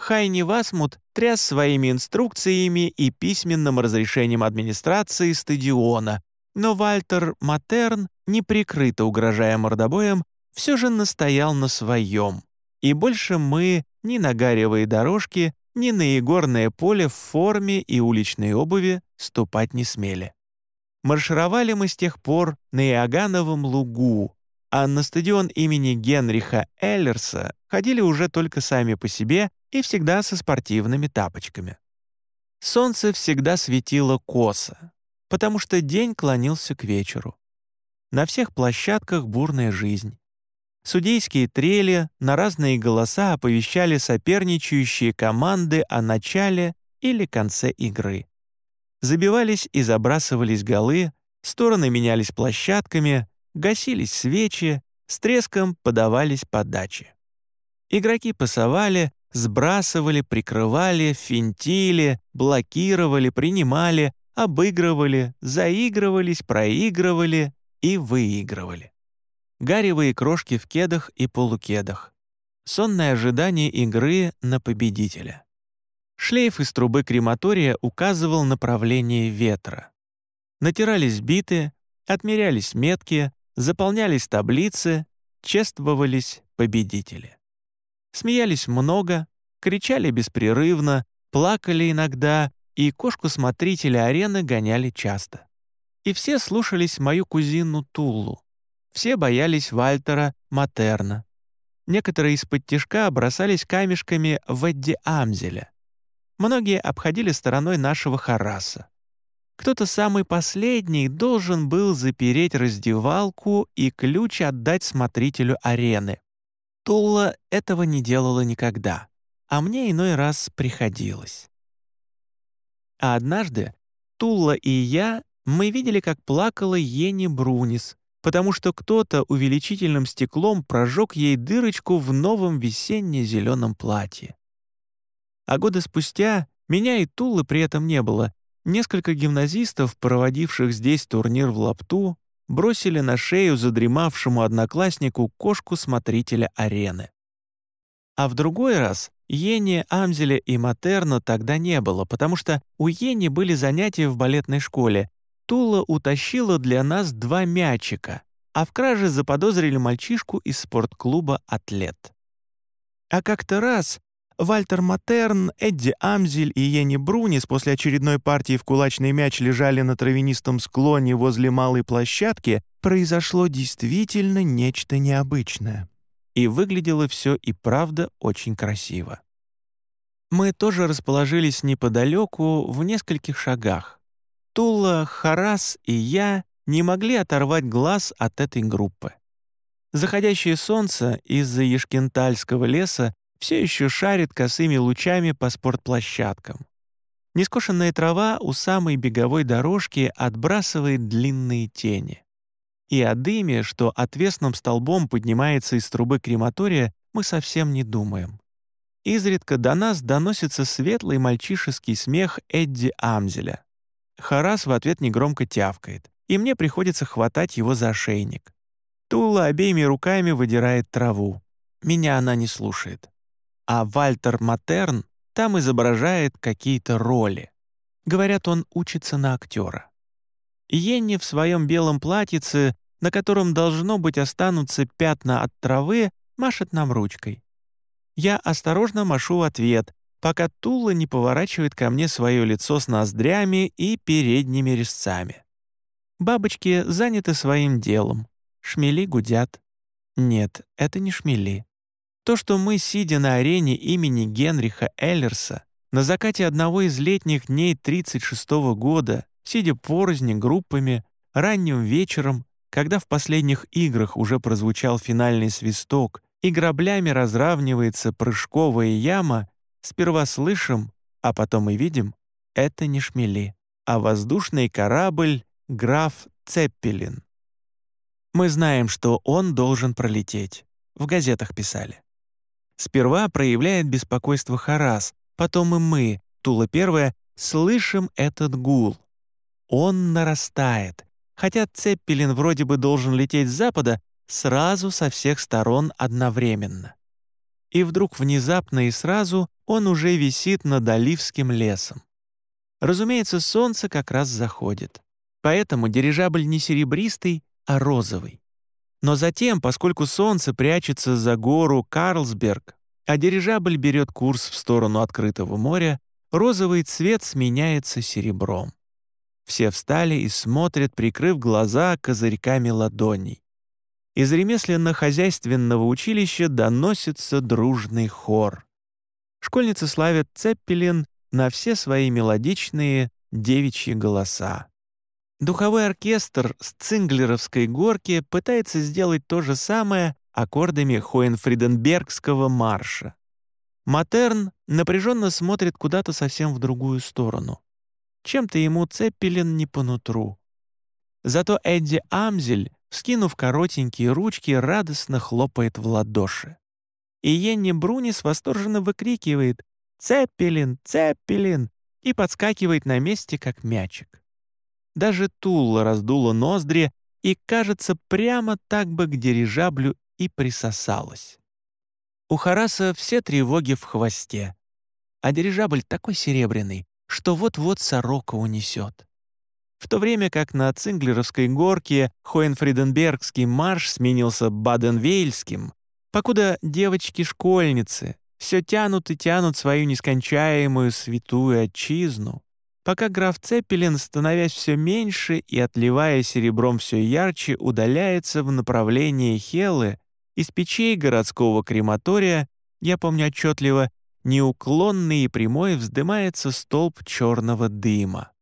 Хайни Васмут тряс своими инструкциями и письменным разрешением администрации стадиона, но Вальтер Матерн, неприкрыто угрожая мордобоем, все же настоял на своем. И больше мы ни на гаревые дорожки, ни на игорное поле в форме и уличной обуви ступать не смели. Маршировали мы с тех пор на Иогановом лугу, а на стадион имени Генриха Эллерса ходили уже только сами по себе и всегда со спортивными тапочками. Солнце всегда светило косо, потому что день клонился к вечеру. На всех площадках бурная жизнь. Судейские трели на разные голоса оповещали соперничающие команды о начале или конце игры. Забивались и забрасывались голы, стороны менялись площадками, гасились свечи, с треском подавались подачи. Игроки пасовали, Сбрасывали, прикрывали, финтили, блокировали, принимали, обыгрывали, заигрывались, проигрывали и выигрывали. Гаревые крошки в кедах и полукедах. Сонное ожидание игры на победителя. Шлейф из трубы крематория указывал направление ветра. Натирались биты, отмерялись метки, заполнялись таблицы, чествовались победители. Смеялись много, кричали беспрерывно, плакали иногда, и кошку-смотрителя арены гоняли часто. И все слушались мою кузину Туллу. Все боялись Вальтера Матерна. Некоторые из-под тишка бросались камешками в Эдди Амзеля. Многие обходили стороной нашего Хараса. Кто-то самый последний должен был запереть раздевалку и ключ отдать смотрителю арены. Тулла этого не делала никогда, а мне иной раз приходилось. А однажды Тулла и я, мы видели, как плакала Ени Брунис, потому что кто-то увеличительным стеклом прожег ей дырочку в новом весенне-зеленом платье. А годы спустя меня и Туллы при этом не было. Несколько гимназистов, проводивших здесь турнир в лапту, бросили на шею задремавшему однокласснику кошку смотрителя арены. А в другой раз Йенни, Амзеля и Матерна тогда не было, потому что у Йенни были занятия в балетной школе. Тула утащила для нас два мячика, а в краже заподозрили мальчишку из спортклуба «Атлет». А как-то раз Вальтер Матерн, Эдди Амзель и Йенни Брунис после очередной партии в кулачный мяч лежали на травянистом склоне возле малой площадки, произошло действительно нечто необычное и выглядело все и правда очень красиво. Мы тоже расположились неподалеку, в нескольких шагах. Тула, Харас и я не могли оторвать глаз от этой группы. Заходящее солнце из-за Ешкентальского леса все еще шарит косыми лучами по спортплощадкам. Нескошенная трава у самой беговой дорожки отбрасывает длинные тени. И о дыме, что отвесным столбом поднимается из трубы крематория, мы совсем не думаем. Изредка до нас доносится светлый мальчишеский смех Эдди Амзеля. Харас в ответ негромко тявкает, и мне приходится хватать его за ошейник. Тула обеими руками выдирает траву. Меня она не слушает. А Вальтер Матерн там изображает какие-то роли. Говорят, он учится на актера. Йенни в своем белом платьице, на котором должно быть останутся пятна от травы, машет нам ручкой. Я осторожно машу в ответ, пока Тула не поворачивает ко мне свое лицо с ноздрями и передними резцами. Бабочки заняты своим делом. Шмели гудят. Нет, это не шмели. То, что мы, сидя на арене имени Генриха Эллерса, на закате одного из летних дней 36 -го года сидя порознь группами, ранним вечером, когда в последних играх уже прозвучал финальный свисток и граблями разравнивается прыжковая яма, сперва слышим, а потом и видим, это не шмели, а воздушный корабль «Граф Цеппелин». Мы знаем, что он должен пролететь. В газетах писали. Сперва проявляет беспокойство Харас, потом и мы, Тула Первая, слышим этот гул — он нарастает, хотя Цеппелин вроде бы должен лететь с запада сразу со всех сторон одновременно. И вдруг внезапно и сразу он уже висит над Оливским лесом. Разумеется, солнце как раз заходит. Поэтому дирижабль не серебристый, а розовый. Но затем, поскольку солнце прячется за гору Карлсберг, а дирижабль берет курс в сторону открытого моря, розовый цвет сменяется серебром. Все встали и смотрят, прикрыв глаза козырьками ладоней. Из ремесленно-хозяйственного училища доносится дружный хор. Школьницы славят Цеппелин на все свои мелодичные девичьи голоса. Духовой оркестр с Цинглеровской горки пытается сделать то же самое аккордами Хоенфриденбергского марша. Матерн напряженно смотрит куда-то совсем в другую сторону. Чем-то ему Цеппелин не по нутру. Зато Эдди Амзель, скинув коротенькие ручки, радостно хлопает в ладоши. И Йенни Брунис восторженно выкрикивает «Цеппелин! Цеппелин!» и подскакивает на месте, как мячик. Даже Тула раздула ноздри и, кажется, прямо так бы к дирижаблю и присосалась. У Хараса все тревоги в хвосте. А дирижабль такой серебряный, что вот-вот сорока унесет. В то время как на Цинглеровской горке Хоенфриденбергский марш сменился Баден-Вейльским, покуда девочки-школьницы, все тянут и тянут свою нескончаемую святую отчизну, пока граф Цеппелин, становясь все меньше и отливая серебром все ярче, удаляется в направлении Хелы, из печей городского крематория, я помню отчетливо, неуклонный и прямой вздымается столб черного дыма.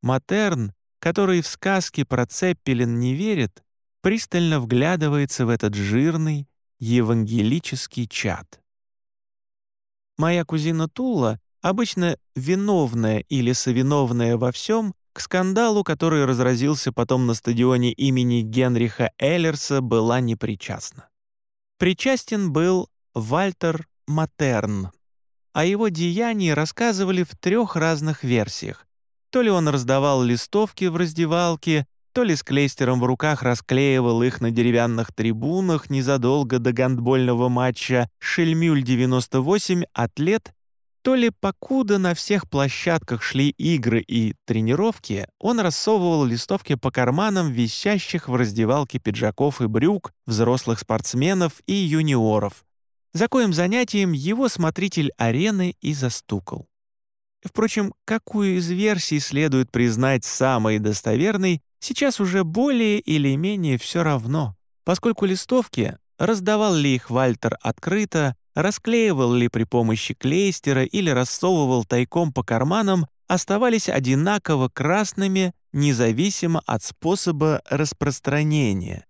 Матерн, который в сказке про Цеппелин не верит, пристально вглядывается в этот жирный евангелический чад. Моя кузина Тула, обычно виновная или совиновная во всем, к скандалу, который разразился потом на стадионе имени Генриха Эллерса, была непричастна. Причастен был Вальтер Матерн. О его деянии рассказывали в трех разных версиях. То ли он раздавал листовки в раздевалке, то ли с клейстером в руках расклеивал их на деревянных трибунах незадолго до гандбольного матча «Шельмюль-98» атлет, то ли покуда на всех площадках шли игры и тренировки, он рассовывал листовки по карманам висящих в раздевалке пиджаков и брюк взрослых спортсменов и юниоров, за коим занятием его смотритель арены и застукал. Впрочем, какую из версий следует признать самой достоверной, сейчас уже более или менее все равно, поскольку листовки, раздавал ли их Вальтер открыто, расклеивал ли при помощи клейстера или рассовывал тайком по карманам, оставались одинаково красными, независимо от способа распространения.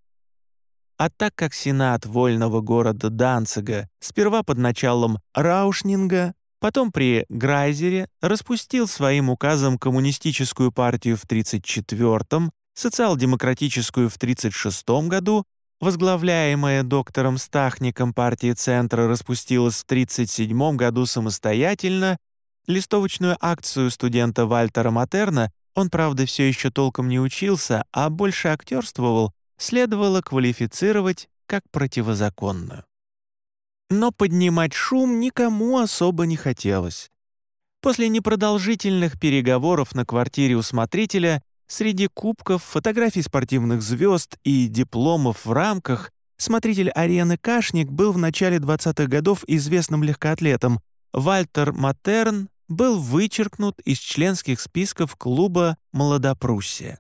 А так как Сенат вольного города Данцига сперва под началом Раушнинга Потом при Грайзере распустил своим указом коммунистическую партию в 1934-м, социал-демократическую в 1936 году, возглавляемая доктором Стахником партия Центра распустилась в 1937 году самостоятельно, листовочную акцию студента Вальтера Матерна он, правда, все еще толком не учился, а больше актерствовал, следовало квалифицировать как противозаконную. Но поднимать шум никому особо не хотелось. После непродолжительных переговоров на квартире у смотрителя среди кубков, фотографий спортивных звезд и дипломов в рамках смотритель арены Кашник был в начале 20-х годов известным легкоатлетом. Вальтер Матерн был вычеркнут из членских списков клуба «Молодопруссия».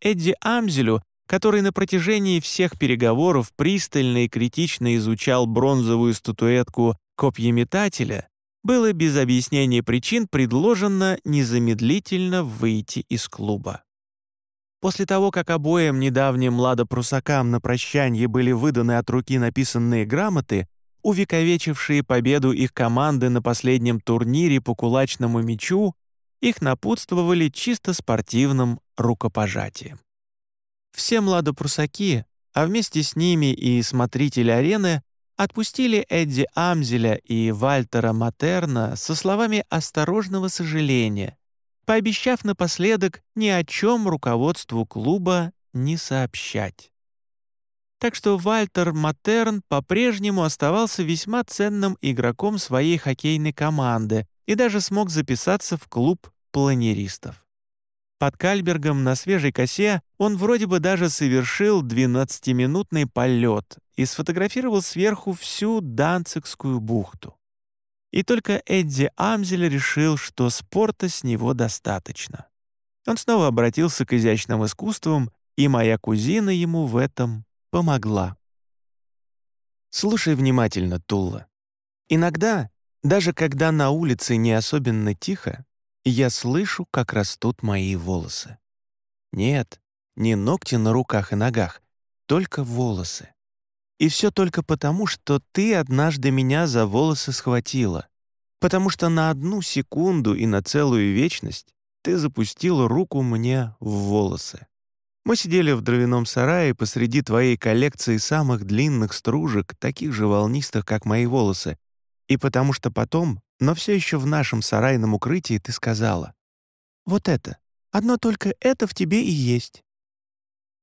Эдди Амзелю который на протяжении всех переговоров пристально и критично изучал бронзовую статуэтку копьеметателя, было без объяснения причин предложено незамедлительно выйти из клуба. После того, как обоим недавним младопрусакам на прощанье были выданы от руки написанные грамоты, увековечившие победу их команды на последнем турнире по кулачному мячу, их напутствовали чисто спортивным рукопожатием. Все младопрусаки, а вместе с ними и смотритель арены, отпустили Эдди Амзеля и Вальтера Матерна со словами осторожного сожаления, пообещав напоследок ни о чем руководству клуба не сообщать. Так что Вальтер Матерн по-прежнему оставался весьма ценным игроком своей хоккейной команды и даже смог записаться в клуб планеристов. Под Кальбергом на свежей косе он вроде бы даже совершил 12-минутный полет и сфотографировал сверху всю Данцигскую бухту. И только Эдди Амзель решил, что спорта с него достаточно. Он снова обратился к изящным искусствам, и моя кузина ему в этом помогла. Слушай внимательно, Тулла. Иногда, даже когда на улице не особенно тихо, я слышу, как растут мои волосы. Нет, не ногти на руках и ногах, только волосы. И все только потому, что ты однажды меня за волосы схватила, потому что на одну секунду и на целую вечность ты запустила руку мне в волосы. Мы сидели в дровяном сарае посреди твоей коллекции самых длинных стружек, таких же волнистых, как мои волосы, и потому что потом но все еще в нашем сарайном укрытии ты сказала. «Вот это, одно только это в тебе и есть».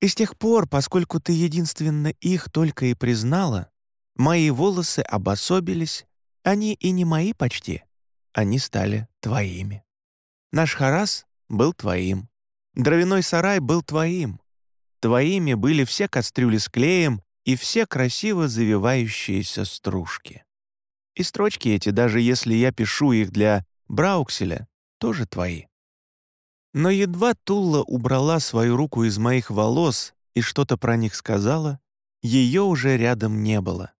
И с тех пор, поскольку ты единственно их только и признала, мои волосы обособились, они и не мои почти, они стали твоими. Наш Харас был твоим, дровяной сарай был твоим, твоими были все кастрюли с клеем и все красиво завивающиеся стружки. И строчки эти, даже если я пишу их для Браукселя, тоже твои. Но едва Тулла убрала свою руку из моих волос и что-то про них сказала, ее уже рядом не было.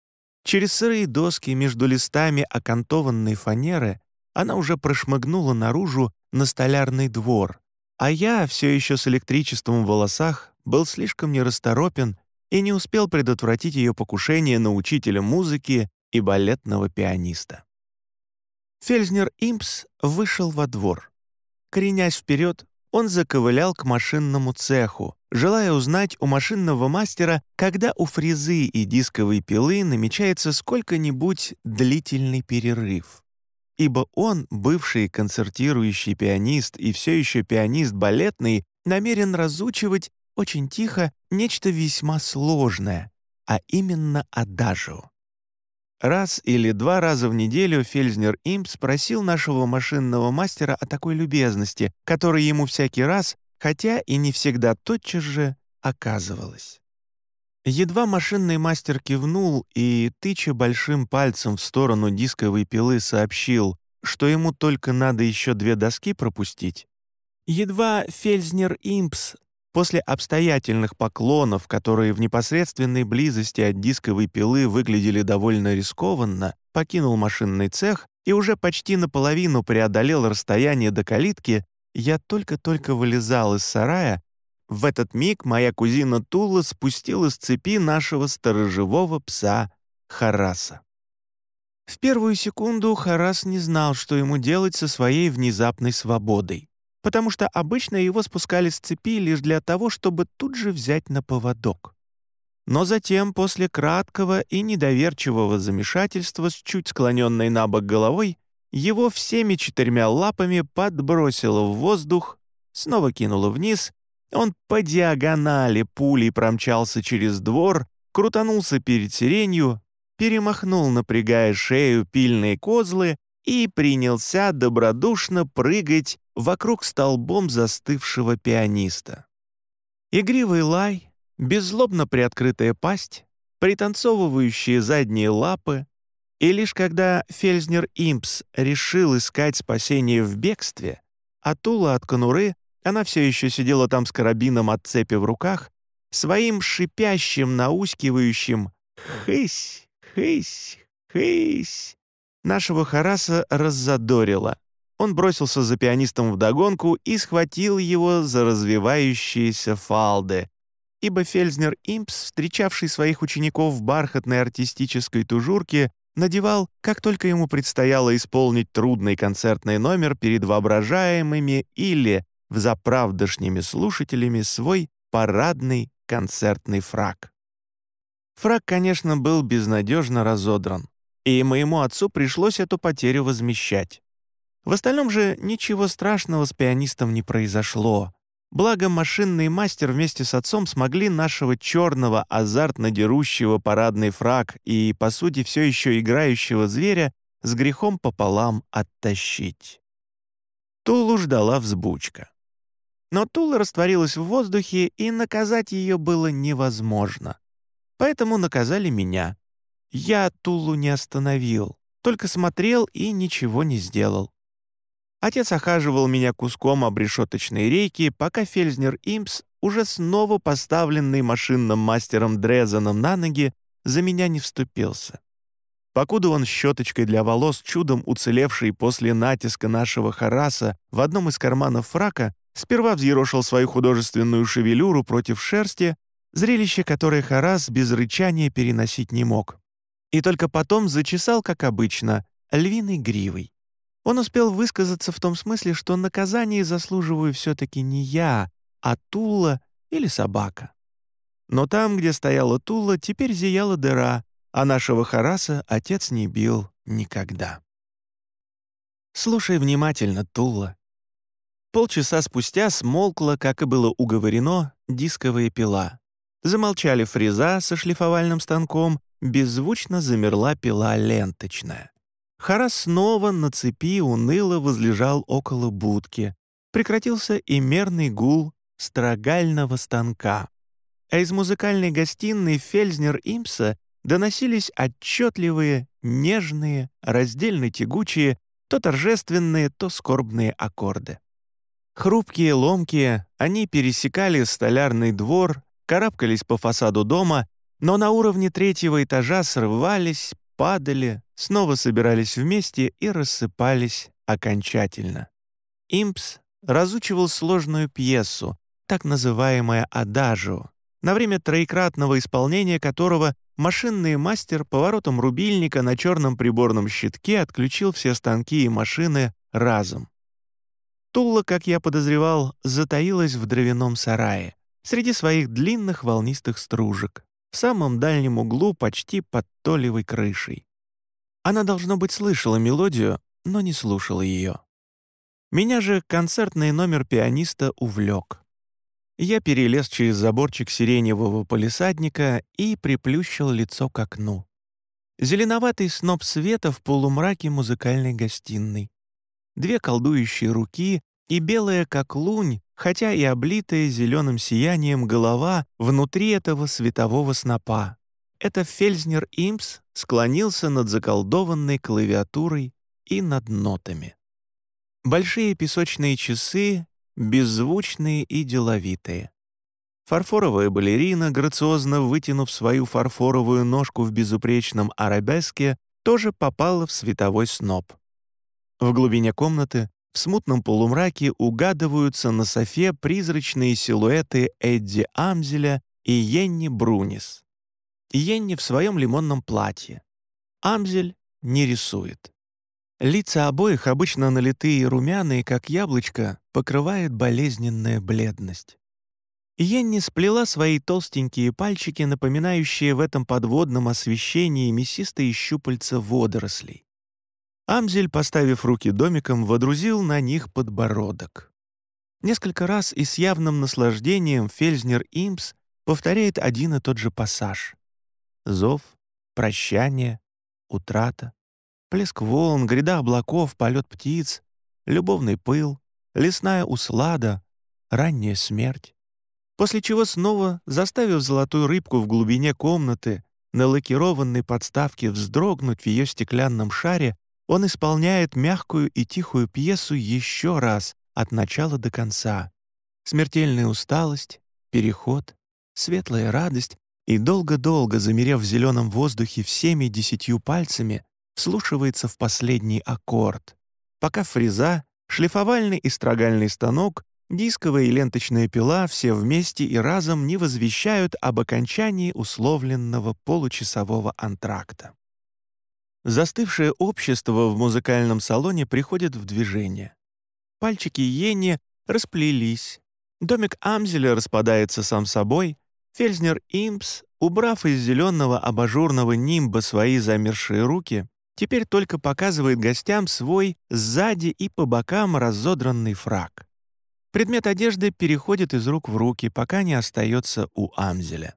Через сырые доски между листами окантованной фанеры она уже прошмыгнула наружу на столярный двор, а я, все еще с электричеством в волосах, был слишком нерасторопен и не успел предотвратить ее покушение на учителя музыки и балетного пианиста. Фельзнер Импс вышел во двор. Коренясь вперед, он заковылял к машинному цеху, желая узнать у машинного мастера, когда у фрезы и дисковой пилы намечается сколько-нибудь длительный перерыв. Ибо он, бывший концертирующий пианист и все еще пианист балетный, намерен разучивать очень тихо нечто весьма сложное, а именно адажио. Раз или два раза в неделю Фельзнер Имп спросил нашего машинного мастера о такой любезности, которая ему всякий раз, хотя и не всегда тотчас же, оказывалась. Едва машинный мастер кивнул и, тыча большим пальцем в сторону дисковой пилы, сообщил, что ему только надо еще две доски пропустить. Едва Фельзнер Импс После обстоятельных поклонов, которые в непосредственной близости от дисковой пилы выглядели довольно рискованно, покинул машинный цех и уже почти наполовину преодолел расстояние до калитки, я только-только вылезал из сарая. В этот миг моя кузина Тула спустила с цепи нашего сторожевого пса Хараса. В первую секунду Харас не знал, что ему делать со своей внезапной свободой потому что обычно его спускали с цепи лишь для того, чтобы тут же взять на поводок. Но затем, после краткого и недоверчивого замешательства с чуть склоненной на бок головой, его всеми четырьмя лапами подбросило в воздух, снова кинуло вниз, он по диагонали пулей промчался через двор, крутанулся перед сиренью, перемахнул, напрягая шею пильные козлы и принялся добродушно прыгать вокруг столбом застывшего пианиста. Игривый лай, беззлобно приоткрытая пасть, пританцовывающие задние лапы, и лишь когда Фельзнер Импс решил искать спасение в бегстве, а Тула от конуры, она все еще сидела там с карабином от цепи в руках, своим шипящим, наускивающим «хысь, хысь, хысь» нашего Хараса раззадорило, он бросился за пианистом вдогонку и схватил его за развивающиеся фалды, ибо Фельзнер Импс, встречавший своих учеников в бархатной артистической тужурке, надевал, как только ему предстояло исполнить трудный концертный номер перед воображаемыми или взаправдошними слушателями свой парадный концертный фраг. Фраг, конечно, был безнадежно разодран, и моему отцу пришлось эту потерю возмещать. В остальном же ничего страшного с пианистом не произошло. Благо машинный мастер вместе с отцом смогли нашего черного, азартно дерущего парадный фраг и, по сути, все еще играющего зверя с грехом пополам оттащить. Тулу ждала взбучка. Но Тула растворилась в воздухе, и наказать ее было невозможно. Поэтому наказали меня. Я Тулу не остановил, только смотрел и ничего не сделал. Отец охаживал меня куском обрешеточной рейки, пока Фельзнер Импс, уже снова поставленный машинным мастером Дрезаном на ноги, за меня не вступился. Покуда он щеточкой для волос, чудом уцелевший после натиска нашего Хараса в одном из карманов фрака, сперва взъерошил свою художественную шевелюру против шерсти, зрелище которое Харас без рычания переносить не мог. И только потом зачесал, как обычно, львиной гривой. Он успел высказаться в том смысле, что наказание заслуживаю все-таки не я, а Тула или собака. Но там, где стояла Тула, теперь зияла дыра, а нашего Хараса отец не бил никогда. «Слушай внимательно, Тула». Полчаса спустя смолкла, как и было уговорено, дисковая пила. Замолчали фреза со шлифовальным станком, беззвучно замерла пила ленточная. Харас снова на цепи уныло возлежал около будки. Прекратился и мерный гул строгального станка. А из музыкальной гостиной Фельзнер Импса доносились отчетливые, нежные, раздельно тягучие, то торжественные, то скорбные аккорды. Хрупкие, ломкие, они пересекали столярный двор, карабкались по фасаду дома, но на уровне третьего этажа срывались, падали, снова собирались вместе и рассыпались окончательно. Импс разучивал сложную пьесу, так называемое «адажио», на время троекратного исполнения которого машинный мастер поворотом рубильника на черном приборном щитке отключил все станки и машины разом. Тула, как я подозревал, затаилась в дровяном сарае, среди своих длинных волнистых стружек, в самом дальнем углу почти под толевой крышей. Она, должно быть, слышала мелодию, но не слушала ее. Меня же концертный номер пианиста увлек. Я перелез через заборчик сиреневого полисадника и приплющил лицо к окну. Зеленоватый сноп света в полумраке музыкальной гостиной. Две колдующие руки и белая, как лунь, хотя и облитая зеленым сиянием голова внутри этого светового снопа. Это Фельзнер Импс склонился над заколдованной клавиатурой и над нотами. Большие песочные часы, беззвучные и деловитые. Фарфоровая балерина, грациозно вытянув свою фарфоровую ножку в безупречном арабеске, тоже попала в световой сноп. В глубине комнаты, в смутном полумраке угадываются на софе призрачные силуэты Эдди Амзеля и Йенни Брунис. Йенни в своем лимонном платье. Амзель не рисует. Лица обоих, обычно налитые и румяные, как яблочко, покрывает болезненная бледность. Йенни сплела свои толстенькие пальчики, напоминающие в этом подводном освещении мясистые щупальца водорослей. Амзель, поставив руки домиком, водрузил на них подбородок. Несколько раз и с явным наслаждением Фельзнер Имс повторяет один и тот же пассаж. Зов, прощание, утрата. Плеск волн, гряда облаков, полет птиц, любовный пыл, лесная услада, ранняя смерть. После чего снова, заставив золотую рыбку в глубине комнаты, на лакированной подставке вздрогнуть в ее стеклянном шаре, он исполняет мягкую и тихую пьесу еще раз, от начала до конца. Смертельная усталость, переход, светлая радость, и долго-долго, замерев в зеленом воздухе всеми десятью пальцами, вслушивается в последний аккорд, пока фреза, шлифовальный и строгальный станок, дисковая и ленточная пила все вместе и разом не возвещают об окончании условленного получасового антракта. Застывшее общество в музыкальном салоне приходит в движение. Пальчики Йенни расплелись, домик Амзеля распадается сам собой, Фельзнер Импс, убрав из зеленого абажурного нимба свои замершие руки, теперь только показывает гостям свой сзади и по бокам разодранный фраг. Предмет одежды переходит из рук в руки, пока не остается у Амзеля.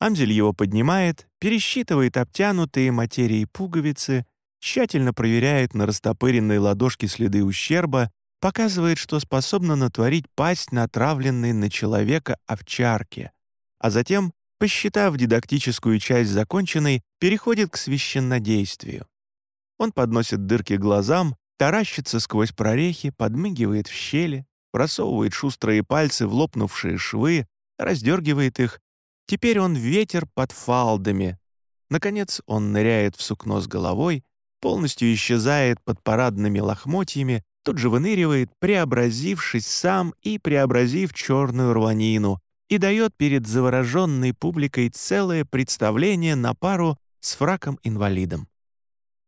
Амзель его поднимает, пересчитывает обтянутые материей пуговицы, тщательно проверяет на растопыренной ладошке следы ущерба, показывает, что способна натворить пасть натравленной на человека овчарки, а затем, посчитав дидактическую часть законченной, переходит к священнодействию. Он подносит дырки глазам, таращится сквозь прорехи, подмигивает в щели, просовывает шустрые пальцы в лопнувшие швы, раздергивает их. Теперь он ветер под фалдами. Наконец он ныряет в сукно с головой, полностью исчезает под парадными лохмотьями, тут же выныривает, преобразившись сам и преобразив черную рванину, и дает перед завороженной публикой целое представление на пару с фраком-инвалидом.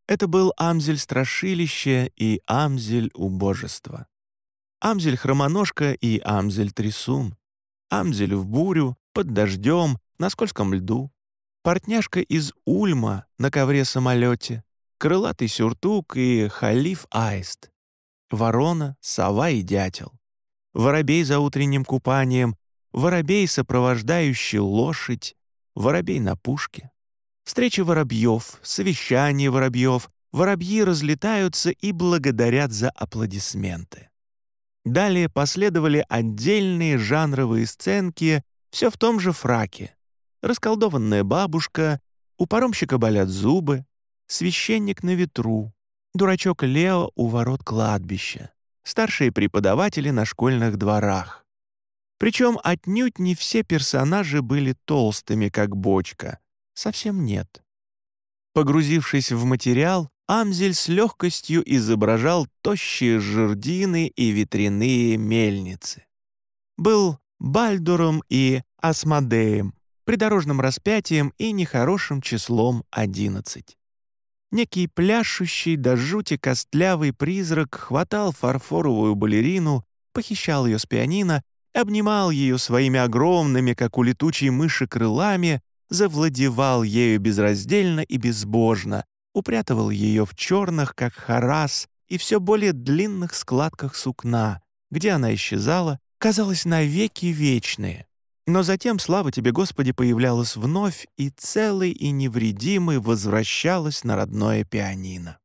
Это был Амзель Страшилище и Амзель Убожество. Амзель Хромоножка и Амзель Трясун. Амзель в бурю, под дождем, на скользком льду. Портняшка из Ульма на ковре-самолете. Крылатый сюртук и халиф Аист. Ворона, сова и дятел. Воробей за утренним купанием воробей, сопровождающий лошадь, воробей на пушке. Встреча воробьев, совещание воробьев, воробьи разлетаются и благодарят за аплодисменты. Далее последовали отдельные жанровые сценки, все в том же фраке. Расколдованная бабушка, У паромщика болят зубы, священник на ветру, дурачок Лео у ворот кладбища, старшие преподаватели на школьных дворах. Причем отнюдь не все персонажи были толстыми, как бочка. Совсем нет. Погрузившись в материал, Амзель с легкостью изображал тощие жердины и ветряные мельницы. Был Бальдуром и Асмодеем, придорожным распятием и нехорошим числом одиннадцать. Некий пляшущий до жути костлявый призрак хватал фарфоровую балерину, похищал ее с пианино, обнимал ее своими огромными, как у летучей мыши, крылами, завладевал ею безраздельно и безбожно, упрятывал ее в черных, как харас, и все более длинных складках сукна, где она исчезала, казалось, навеки вечные. Но затем, слава тебе, Господи, появлялась вновь и целый и невредимый возвращалась на родное пианино.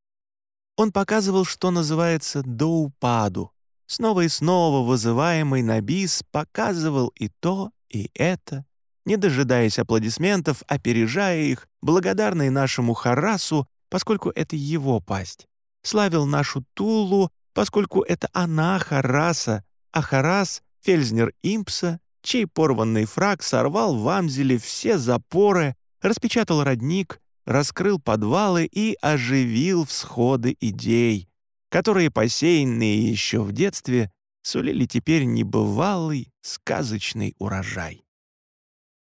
Он показывал, что называется «до упаду». Снова и снова вызываемый на бис показывал и то, и это, не дожидаясь аплодисментов, опережая их, благодарный нашему Харасу, поскольку это его пасть. Славил нашу Тулу, поскольку это она Хараса, а Харас — Фельзнер Импса, чей порванный фраг сорвал в Амзеле все запоры, распечатал родник, раскрыл подвалы и оживил всходы идей, которые, посеянные еще в детстве, сулили теперь небывалый сказочный урожай.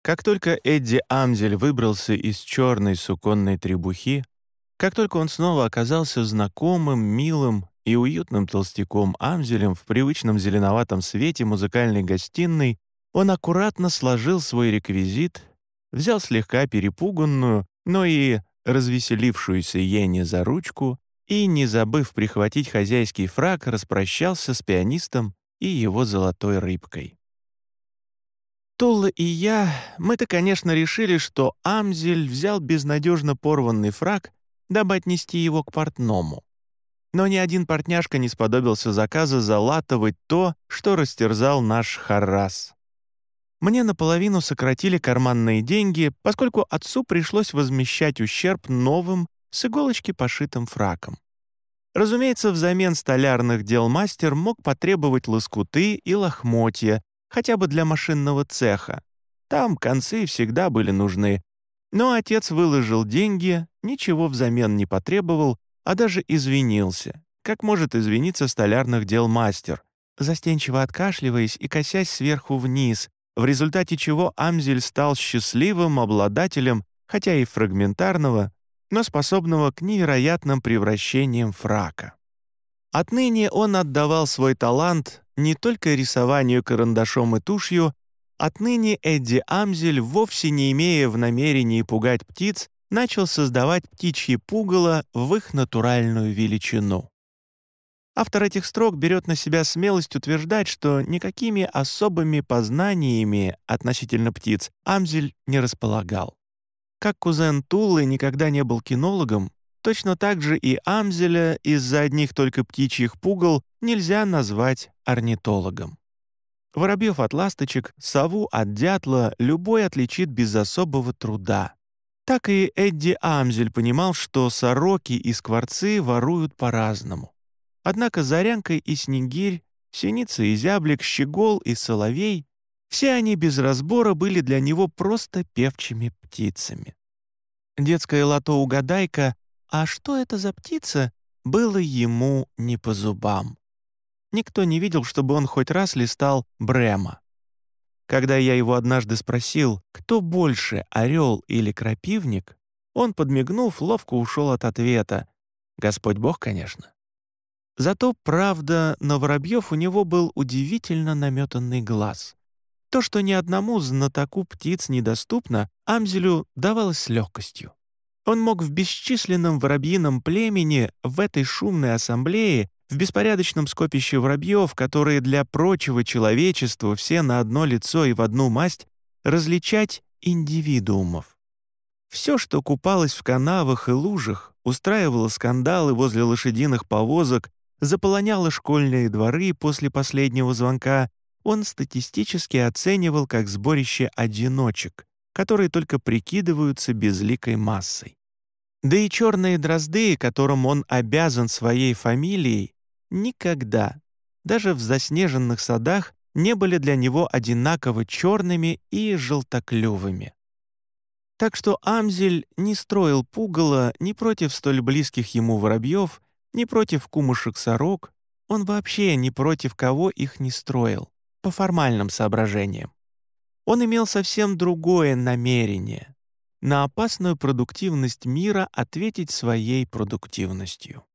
Как только Эдди Амзель выбрался из черной суконной требухи, как только он снова оказался знакомым, милым и уютным толстяком Амзелем в привычном зеленоватом свете музыкальной гостиной, он аккуратно сложил свой реквизит, взял слегка перепуганную, но и развеселившуюся Йенни за ручку и, не забыв прихватить хозяйский фраг, распрощался с пианистом и его золотой рыбкой. Тулла и я, мы-то, конечно, решили, что Амзель взял безнадежно порванный фраг, дабы отнести его к портному. Но ни один портняшка не сподобился заказа залатывать то, что растерзал наш Харрас. Мне наполовину сократили карманные деньги, поскольку отцу пришлось возмещать ущерб новым, с иголочки пошитым фраком. Разумеется, взамен столярных дел мастер мог потребовать лоскуты и лохмотья, хотя бы для машинного цеха. Там концы всегда были нужны. Но отец выложил деньги, ничего взамен не потребовал, а даже извинился. Как может извиниться столярных дел мастер? Застенчиво откашливаясь и косясь сверху вниз, в результате чего Амзель стал счастливым обладателем, хотя и фрагментарного, но способного к невероятным превращениям фрака. Отныне он отдавал свой талант не только рисованию карандашом и тушью, отныне Эдди Амзель, вовсе не имея в намерении пугать птиц, начал создавать птичьи пугало в их натуральную величину. Автор этих строк берет на себя смелость утверждать, что никакими особыми познаниями относительно птиц Амзель не располагал. Как кузен Тулы никогда не был кинологом, точно так же и Амзеля из-за одних только птичьих пугал нельзя назвать орнитологом. Воробьев от ласточек, сову от дятла любой отличит без особого труда. Так и Эдди Амзель понимал, что сороки и скворцы воруют по-разному. Однако Зарянка и Снегирь, Синица и Зяблик, Щегол и Соловей — все они без разбора были для него просто певчими птицами. Детское лото-угадайка «А что это за птица?» было ему не по зубам. Никто не видел, чтобы он хоть раз листал Брема. Когда я его однажды спросил, кто больше, орел или крапивник, он, подмигнув, ловко ушел от ответа. Господь Бог, конечно. Зато, правда, на воробьев у него был удивительно наметанный глаз. То, что ни одному знатоку птиц недоступно, Амзелю давалось с легкостью. Он мог в бесчисленном воробьином племени, в этой шумной ассамблее, в беспорядочном скопище воробьев, которые для прочего человечества все на одно лицо и в одну масть, различать индивидуумов. Все, что купалось в канавах и лужах, устраивало скандалы возле лошадиных повозок заполоняла школьные дворы после последнего звонка, он статистически оценивал как сборище одиночек, которые только прикидываются безликой массой. Да и черные дрозды, которым он обязан своей фамилией, никогда, даже в заснеженных садах, не были для него одинаково черными и желтоклювыми. Так что Амзель не строил пугало ни против столь близких ему воробьев, ни против кумушек-сорок, он вообще ни против кого их не строил, по формальным соображениям. Он имел совсем другое намерение — на опасную продуктивность мира ответить своей продуктивностью.